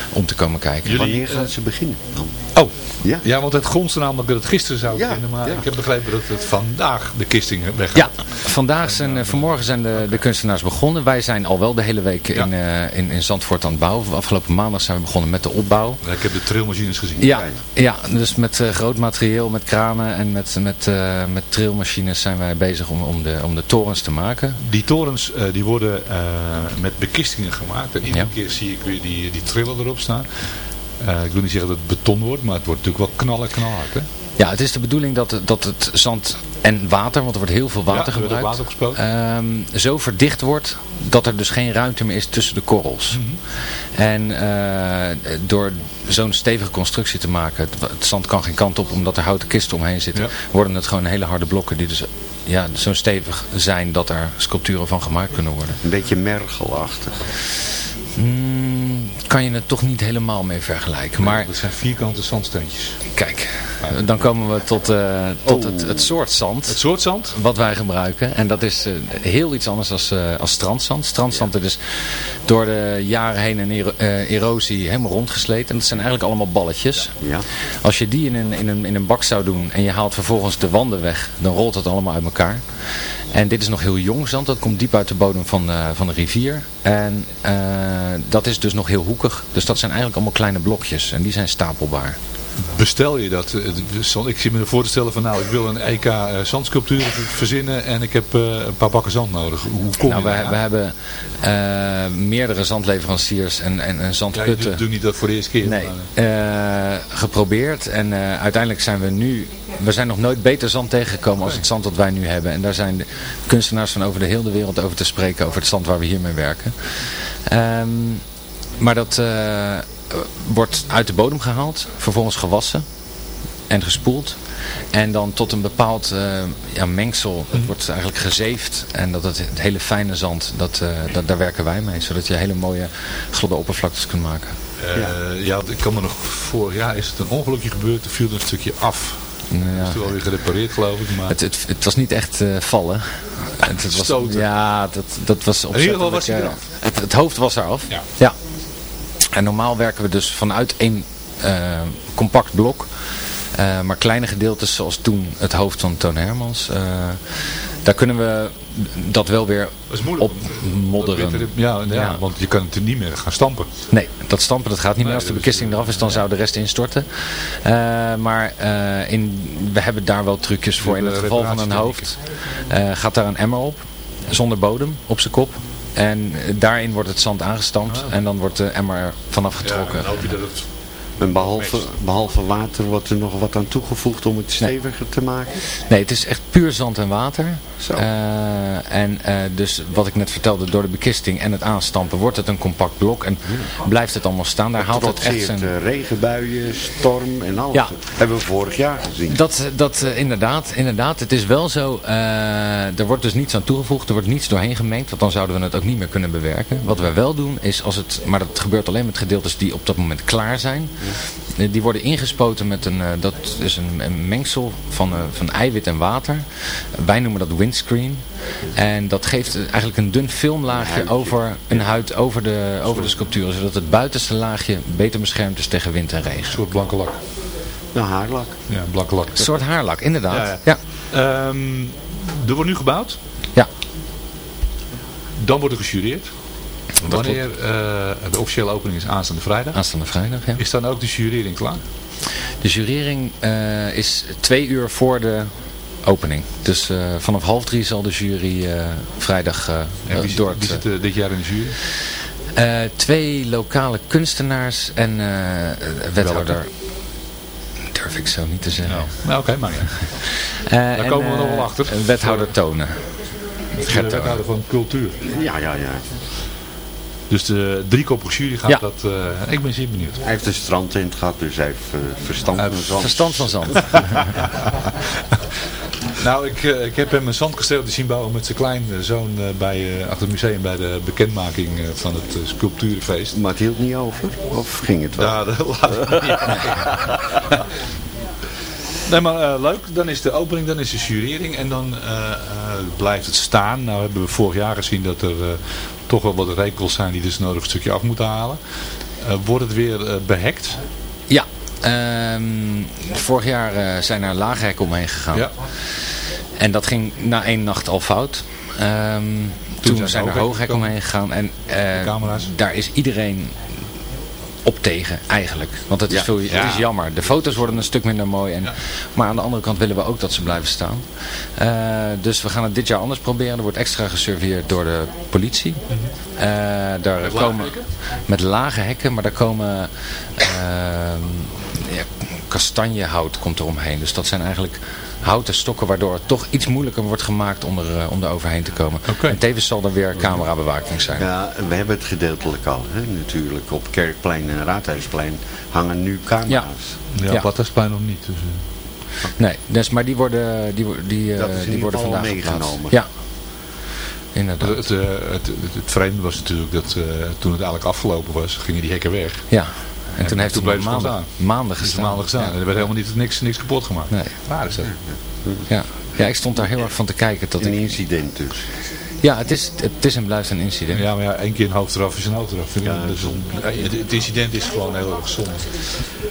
om te komen kijken. Wanneer gaan ze beginnen? dan? Oh, ja? ja, want het grondste namelijk dat het gisteren zou Ja, beginnen, maar ja. ik heb begrepen dat het vandaag de kisting weggaat. Ja, vandaag zijn, eh, vanmorgen zijn de, de kunstenaars begonnen. Wij zijn al wel de hele week in, eh, in, in Zandvoort aan het bouwen. Afgelopen maandag zijn we begonnen met de opbouw. Ik heb de trilmachines gezien. Ja, ja dus met groot materieel, met kranen en met, met, eh, met trilmachines zijn wij bezig om, om, de, om de torens te maken. Die torens eh, die worden eh, met bekistingen gemaakt. En iedere Ja. keer zie ik weer die, die trillen erop staan. Eh, ik wil niet zeggen dat het beton wordt, maar het wordt natuurlijk wel knallen knalhard. Hè? Ja, het is de bedoeling dat, het- dat het zand en water, want er wordt heel veel water Ja, gebruikt, water ehm, zo verdicht wordt dat er dus geen ruimte meer is tussen de korrels. Mhm. En door zo'n stevige constructie te maken, het, het zand kan geen kant op omdat er houten kisten omheen zitten, worden het gewoon hele harde blokken die dus ja, zo stevig zijn dat er sculpturen van gemaakt kunnen worden. Een beetje mergelachtig. Hmm, kan je het toch niet helemaal mee vergelijken. Maar dat zijn vierkante zandsteentjes. Kijk, dan komen we tot, eh, tot het, het soort zand. Het soort zand? Wat wij gebruiken. En dat is eh, heel iets anders als, eh, als strandzand. Strandzand dat is door de jaren heen een ero- eh, erosie helemaal rondgesleten. En dat zijn eigenlijk allemaal balletjes. Ja. Als je die in een, in, een, in een bak zou doen en je haalt vervolgens de wanden weg, dan rolt het allemaal uit elkaar. En dit is nog heel jong zand, dat komt diep uit de bodem van, eh, van de rivier. En eh, dat is dus nog heel hoekig. Dus dat zijn eigenlijk allemaal kleine blokjes en die zijn stapelbaar. Bestel je dat? eh, Ik zit me voor te stellen van nou, ik wil een EK eh, zandsculptuur verzinnen en ik heb eh, een paar bakken zand nodig. Hoe kom Nou, je we, we hebben meerdere zandleveranciers en, en, en Ja, je zandputten. doet, doet niet dat voor de eerste keer. Nee, maar, geprobeerd en uiteindelijk zijn we nu, we zijn nog nooit beter zand tegengekomen als het zand dat wij nu hebben. En daar zijn de kunstenaars van over de hele wereld over te spreken, over het zand waar we hiermee werken. Ehm, maar dat wordt uit de bodem gehaald, vervolgens gewassen en gespoeld. En dan tot een bepaald eh, ja, mengsel, het wordt eigenlijk gezeefd. En dat het, het hele fijne zand, dat, eh, dat, daar werken wij mee. Zodat je hele mooie gladde oppervlaktes kunt maken. eh, ja. ik kan me nog, vorig jaar is het een ongelukje gebeurd, er viel er een stukje af. Nou ja. is toen alweer gerepareerd geloof ik. Maar... Het, het, het was niet echt eh, vallen. Het, het was, Stoten. Ja, dat, dat was In ieder geval was hij opzettelijk, eraf. eh, Het, het hoofd was eraf. Ja. En normaal werken we dus vanuit één eh, compact blok. Eh, maar kleine gedeeltes zoals toen het hoofd van Toon Hermans. eh, daar kunnen we dat wel weer op modderen. Ja, ja, want je kan het niet meer gaan stampen. Nee, dat stampen dat gaat niet meer. Als de is- bekisting eraf is, dan zou de rest instorten. Maar in, we hebben daar wel trucjes voor. In het geval van een hoofd gaat daar een emmer op, zonder bodem, op zijn kop. En eh, daarin wordt het zand aangestampt en dan wordt de emmer er vanaf Ja, getrokken. dan hoop je dat het En behalve, behalve water wordt er nog wat aan toegevoegd om het steviger te maken? Nee, het is echt puur zand en water. Zo. Eh, en eh, dus wat ik net vertelde, door de bekisting en het aanstampen wordt het een compact blok en blijft het allemaal staan. Daar haalt het echt zijn... eh, regenbuien, storm en alles. Ja. Hebben we vorig jaar gezien. Dat, dat inderdaad, inderdaad. Het is wel zo, eh, er wordt dus niets aan toegevoegd, er wordt niets doorheen gemengd, want dan zouden we het ook niet meer kunnen bewerken. Wat we wel doen is, als het, maar dat gebeurt alleen met gedeeltes die op dat moment klaar zijn. Eh, Die worden ingespoten met een, eh, dat is een, een mengsel van, eh, van eiwit en water. Wij noemen dat windscreen. En dat geeft eigenlijk een dun filmlaagje over een huid over de, over de sculpturen, zodat het buitenste laagje beter beschermd is tegen wind en regen. Een soort blanke lak. Nou, haarlak. Ja, blanke lak. Een soort haarlak, inderdaad. Ja, ja. Ehm, er wordt nu gebouwd. Ja. Dan wordt er gejureerd. Wanneer eh, de officiële opening is aanstaande vrijdag. Aanstaande vrijdag, ja. Is dan ook de jurering klaar? De jurering eh, is twee uur voor de opening. Dus eh, vanaf half drie zal de jury eh, vrijdag eh, En wie, door zit- wie het... zit dit jaar in de jury? eh, twee lokale kunstenaars en eh, wethouder. Durf ik zo niet te zeggen. Nou, oké, maar ja. Eh, Daar en, komen we nog wel achter. een Wethouder Tonen. De Gert Tonen. wethouder van cultuur. Ja, ja, ja. Dus de driekoppige jury gaat Ja. dat... eh, ik ben zeer benieuwd. Hij heeft een strandtent gehad, dus hij heeft eh, verstand van zand. Verstand van zand. Nou, ik, eh, ik heb hem een zandkasteel zien bouwen met zijn kleinzoon bij, eh, achter het museum bij de bekendmaking eh, van het sculpturenfeest. Maar het hield niet over? Of ging het wel? Ja, dat laat ik niet. Nee, maar leuk. Dan is de opening, dan is de jurering en dan eh, eh, blijft het staan. Nou hebben we vorig jaar gezien dat er eh, toch wel wat rekels zijn die dus nodig een stukje af moeten halen. Eh, wordt het weer eh, behekt? Ja. ehm, vorig jaar eh, zijn er lage hekken omheen gegaan. Ja. En dat ging na één nacht al fout. Ehm, toen, zijn zijn er hooghekken omheen gegaan. En daar is iedereen op tegen eigenlijk. Want het is, Ja. veel, het Ja. is jammer. De foto's worden een stuk minder mooi. En, Maar aan de andere kant willen we ook dat ze blijven staan. Eh, dus we gaan het dit jaar anders proberen. Er wordt extra gesurveilleerd door de politie. Eh, daar Met lage komen, hekken? Met lage hekken. Maar daar komen ja, kastanjehout komt er omheen. Dus dat zijn eigenlijk houten stokken waardoor het toch iets moeilijker wordt gemaakt om er, eh, om er overheen te komen. Oké. En tevens zal er weer camerabewaking zijn. Ja, we hebben het gedeeltelijk al. Hè? Natuurlijk, op Kerkplein en Raadhuisplein hangen nu camera's. Ja, Ja. Badhuisplein nog niet. Dus, eh. Nee, dus, maar die worden, die, die, eh, Dat is in die worden vandaag meegenomen. Ja, inderdaad. Het, het, het, het vreemde was natuurlijk dat eh, toen het eigenlijk afgelopen was, gingen die hekken weg. Ja, en, toen En heeft het bleef maanden Het is gestaan. maanden gestaan. Ja. En er werd helemaal niet, niks, niks kapot gemaakt. Nee. Waar is dat? Ja. ja, ik stond daar heel erg van te kijken. Tot Een ik, incident dus. Ja, het is, het is en blijft een incident. Ja, maar ja, één keer een hoofd eraf is een hoofd eraf. Ja, Dus, het, het incident is gewoon heel erg zonde.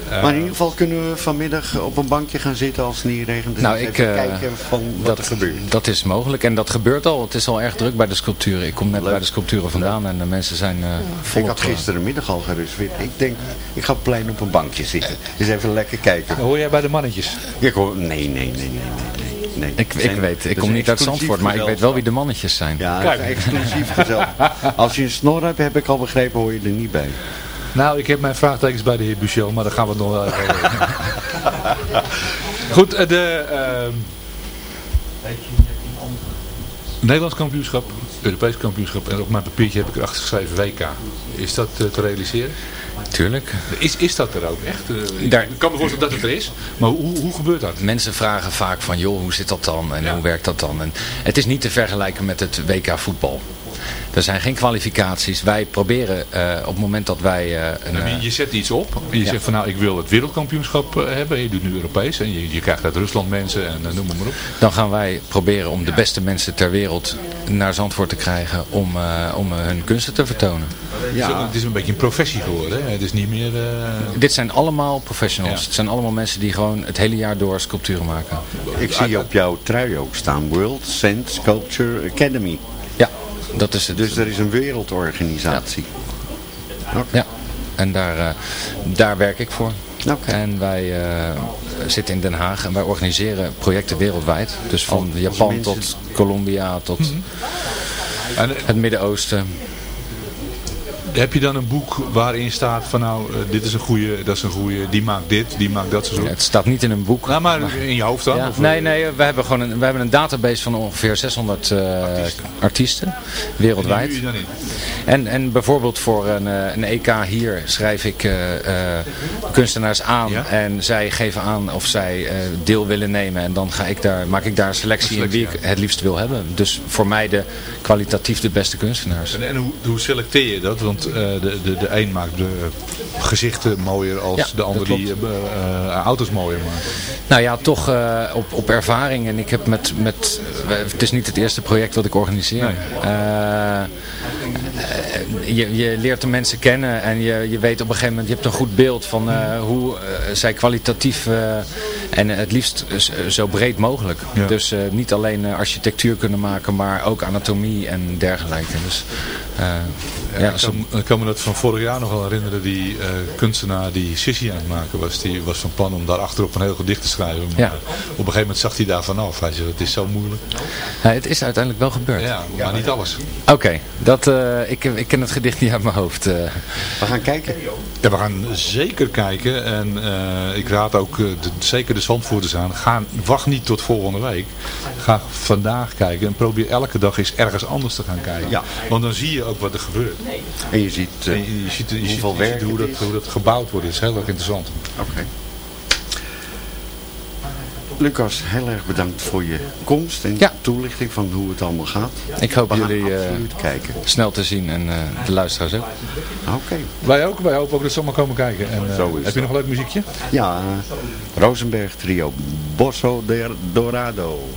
Eh, Maar in ieder geval kunnen we vanmiddag op een bankje gaan zitten als het niet regent. En Nou, ik, even eh, kijken van wat dat, er gebeurt. Dat is mogelijk en dat gebeurt al. Het is al erg druk bij de sculpturen. Ik kom net Leuk. bij de sculpturen vandaan en de mensen zijn uh, volop... Ik had gisterenmiddag al gereserveerd. Ik denk, ik ga plein op een bankje zitten. Dus even lekker kijken. Hoor jij bij de mannetjes? Ik hoor, nee, nee, nee, nee, nee, nee. Ik, ik weet, ik is kom niet uit Zandvoort, maar ik weet wel wie de mannetjes zijn. Ja, Kijk. het is exclusief gezelschap. Als je een snor hebt, heb ik al begrepen, hoor je er niet bij. Nou, ik heb mijn vraagtekens bij de heer Buchel, maar daar gaan we het nog wel even over. Goed, eh, de... ehm, Nederlands kampioenschap, Europees kampioenschap en op mijn papiertje heb ik erachter geschreven WK. Is dat eh, te realiseren? Tuurlijk. Is, is dat er ook echt? Eh, Daar- Ik kan me voorstellen dat het er is, maar hoe, hoe gebeurt dat? Mensen vragen vaak van, joh, hoe zit dat dan en Ja. hoe werkt dat dan? En het is niet te vergelijken met het WK voetbal. Er zijn geen kwalificaties. Wij proberen eh, op het moment dat wij eh, een... Eh, je, je zet iets op. Je Ja. zegt van nou, ik wil het wereldkampioenschap eh, hebben. Je doet nu Europees. En je, je krijgt uit Rusland mensen en eh, noem maar, op. Dan gaan wij proberen om de beste mensen ter wereld naar Zandvoort te krijgen om, eh, om eh, hun kunsten te vertonen. Ja. Het is een beetje een professie geworden. Hè? Het is niet meer... eh, Dit zijn allemaal professionals. Ja. Het zijn allemaal mensen die gewoon het hele jaar door sculpturen maken. Ik zie op jouw trui ook staan, World Sand Sculpture Academy. Dat is het. Dus er is een wereldorganisatie. Ja, en daar, eh, daar werk ik voor. Oké. En wij eh, zitten in Den Haag en wij organiseren projecten wereldwijd. Dus van Japan mensen- tot Colombia tot en, eh, het Midden-Oosten. Heb je dan een boek waarin staat van nou, eh, dit is een goede, dat is een goede, die maakt dit, die maakt dat soort. Het staat niet in een boek. Nou, maar in je hoofd dan? Ja, Of- nee, nee, we hebben gewoon een, we hebben een database van ongeveer 600 eh, artiesten wereldwijd. In? En, en bijvoorbeeld voor een, eh, een EK hier schrijf ik eh, eh, kunstenaars aan en zij geven aan of zij eh, deel willen nemen. En dan ga ik daar, maak ik daar een selectie, in wie ik het liefst wil hebben. Dus voor mij de kwalitatief de beste kunstenaars. En, en hoe, hoe selecteer je dat? Want eh, de, de, de een maakt de gezichten mooier als Ja, de ander die eh, eh, auto's mooier maakt. Nou ja, toch op, op ervaring. En ik heb met, met... Het is niet het eerste project wat ik organiseer. Je, je leert de mensen kennen en je, je weet op een gegeven moment... Je hebt een goed beeld van eh, hoe zij kwalitatief... en het liefst zo breed mogelijk. Ja. Dus niet alleen architectuur kunnen maken, maar ook anatomie en dergelijke. Dus, eh, Ja, ja, ik, kan, ik kan me dat van vorig jaar nog wel herinneren. Die eh, kunstenaar die Sissy aan het maken was. Die was van plan om daar achterop een heel gedicht te schrijven. Maar Ja. op een gegeven moment zag hij daar vanaf. Hij zei, het is zo moeilijk. Ja, het is uiteindelijk wel gebeurd. Ja, maar niet alles. Oké, dat eh, ik, ik ken het gedicht niet uit mijn hoofd. eh. We gaan kijken. Ja, we gaan zeker kijken. En eh, ik raad ook de, zeker de Zandvoerders aan. Ga, wacht niet tot volgende week. Ga vandaag kijken. En probeer elke dag eens ergens anders te gaan kijken. Ja. Want dan zie je ook wat er gebeurt. En je ziet, eh, En je, je ziet, je ziet, hoeveel werk ziet hoe, dat, hoe dat gebouwd wordt. Dat is heel erg interessant. Oké. Lucas, heel erg bedankt voor je komst en toelichting van hoe het allemaal gaat. Ik hoop jullie eh, kijken. snel te zien en eh, de luisteraars ook. Oké. Wij ook. Wij hopen ook dat ze allemaal komen kijken. En, eh, Zo is heb je nog een leuk muziekje? Ja, eh, Rosenberg trio, Bosso de Dorado.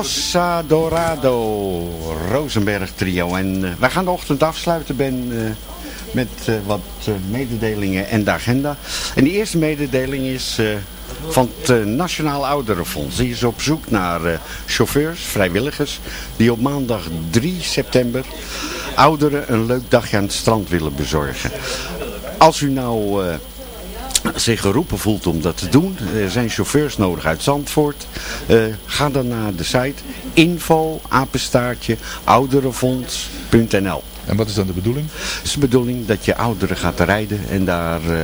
Bossa Dorado, Rosenberg trio. En eh, wij gaan de ochtend afsluiten, eh, met eh, wat mededelingen en de agenda. En die eerste mededeling is van het Nationaal Ouderenfonds. Die is op zoek naar chauffeurs, vrijwilligers, die op maandag 3 september ouderen een leuk dagje aan het strand willen bezorgen. Als u nou... zich geroepen voelt om dat te doen. Er zijn chauffeurs nodig uit Zandvoort. Eh, ga dan naar de site info apenstaartje ouderenfonds.nl En wat is dan de bedoeling? Het is de bedoeling dat je ouderen gaat rijden en daar eh,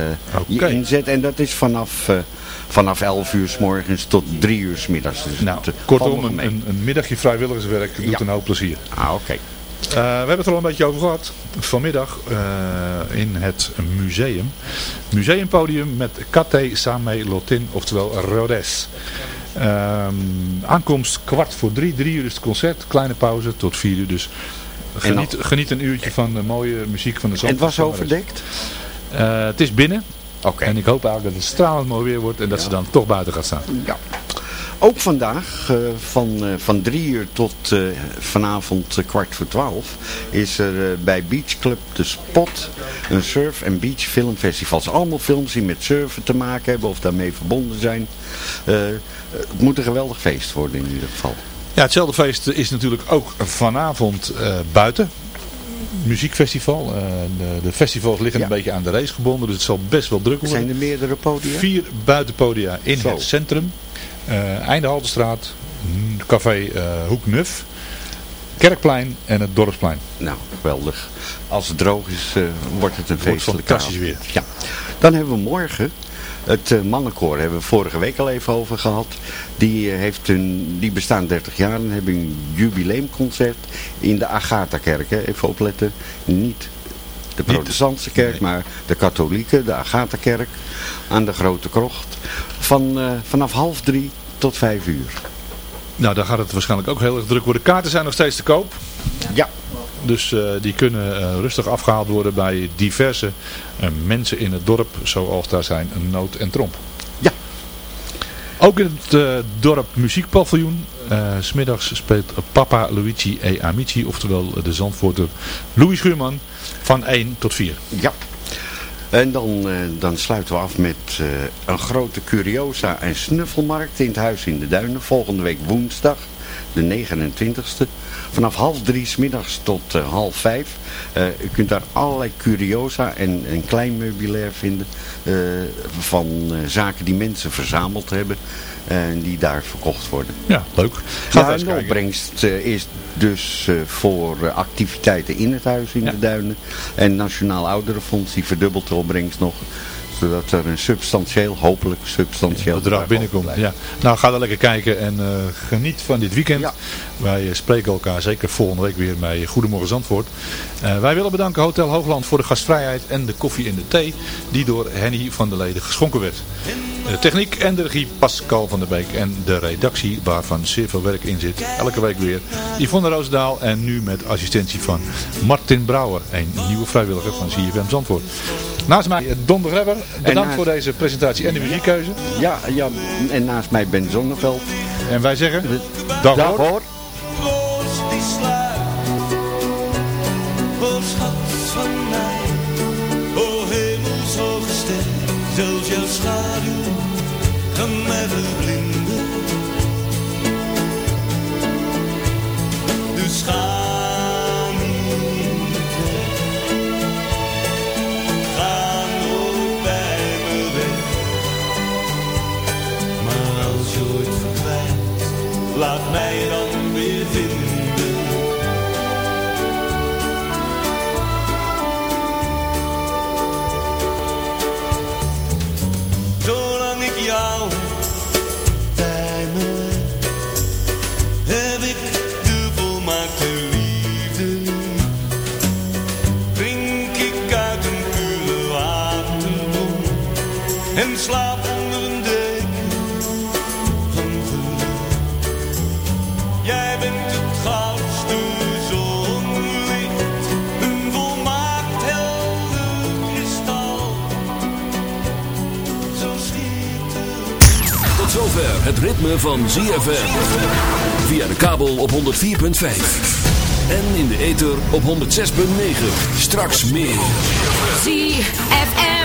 je inzet. En dat is vanaf, eh, vanaf 11 uur s morgens tot 3 uur s middags. Dus Nou, kortom, een, een middagje vrijwilligerswerk doet Ja. een hoop plezier. Ah, oké. Eh, we hebben het er al een beetje over gehad. Vanmiddag eh, in het museum. Museumpodium met Kate Same Lotin, oftewel Rodes. Ehm, aankomst kwart voor drie. Drie uur is het concert. Kleine pauze tot vier uur. Dus geniet, geniet een uurtje van de mooie muziek van de zon. Het was overdekt? Eh, het is binnen. Oké. En ik hoop eigenlijk dat het stralend mooi weer wordt en dat ze dan toch buiten gaat staan. Ja. Ook vandaag, eh, van, eh, van drie uur tot eh, vanavond kwart voor twaalf, is er bij Beach Club De Spot een surf- en beach filmfestival. Allemaal films die met surfen te maken hebben of daarmee verbonden zijn. Het moet een geweldig feest worden in ieder geval. Ja, hetzelfde feest is natuurlijk ook vanavond buiten. Muziekfestival. De, de festivals liggen een beetje aan de race gebonden, dus het zal best wel druk worden. Zijn er meerdere podia? Vier buitenpodia in Zo. het centrum. Eh Einde Haltestraat, mm, café eh, Hoek Nuf, Kerkplein en het Dorpsplein. Nou, geweldig. Als het droog is, eh, wordt het een feestelijk fantastisch weer. Ja. Dan hebben we morgen het eh, mannenkoor. Hebben we vorige week al even over gehad. Die, eh, heeft een, die bestaan 30 jaar en hebben een jubileumconcert in de Agatha-kerk. Even opletten. Niet de protestantse kerk, maar de katholieke, de Agatha-kerk. Aan de Grote Krocht. Van, eh, vanaf half drie tot vijf uur. Nou, daar gaat het waarschijnlijk ook heel erg druk worden. Kaarten zijn nog steeds te koop. Ja. Dus eh, die kunnen eh, rustig afgehaald worden bij diverse mensen in het dorp. Zoals daar zijn Noot en Tromp. Ja. Ook in het dorp muziekpaviljoen. S smiddags speelt Papa Luigi e Amici. Oftewel de Zandvoorter Louis Schuurman. Van 1 tot 4. Ja. En dan, eh, dan sluiten we af met eh, een grote curiosa en snuffelmarkt in het Huis in de Duinen. Volgende week woensdag, de 29ste. Vanaf half drie s middags tot half vijf. U kunt daar allerlei curiosa en, en klein meubilair vinden. van zaken die mensen verzameld hebben. En die daar verkocht worden. Ja, leuk. Ja, en de opbrengst eh, is dus eh, voor eh, activiteiten in het huis in de duinen. En Nationaal Ouderenfonds die verdubbelt de opbrengst nog. Zodat er een substantieel, hopelijk substantieel bedrag binnenkomt. Ja. Nou, ga er lekker kijken en eh, geniet van dit weekend. Wij eh, spreken elkaar zeker volgende week weer bij Goedemorgen Zandvoort. Eh, wij willen bedanken Hotel Hoogland voor de gastvrijheid en de koffie en de thee die door Henny van der Leden geschonken werd. De techniek en de regie Pascal van der Beek en de redactie waarvan zeer veel werk in zit. Elke week weer Yvonne Roosendaal en nu met assistentie van Martin Brouwer, een nieuwe vrijwilliger van CFM Zandvoort. Naast mij Don de Grebber. Bedankt naast- voor deze presentatie en de muziekkeuze. Ja, ja, en naast mij Ben Zonneveld. En wij zeggen, dag, Dag hoor. Schaduw kan mij verblinden. Dus ga niet weg, ga slaap onder een deken van geluk. Jij bent het goudste zonlicht, een volmaakt helder kristal. Zo schitterend. Tot zover het ritme van ZFM. Via de kabel op 104.5. En in de ether op 106.9. Straks meer. ZFM.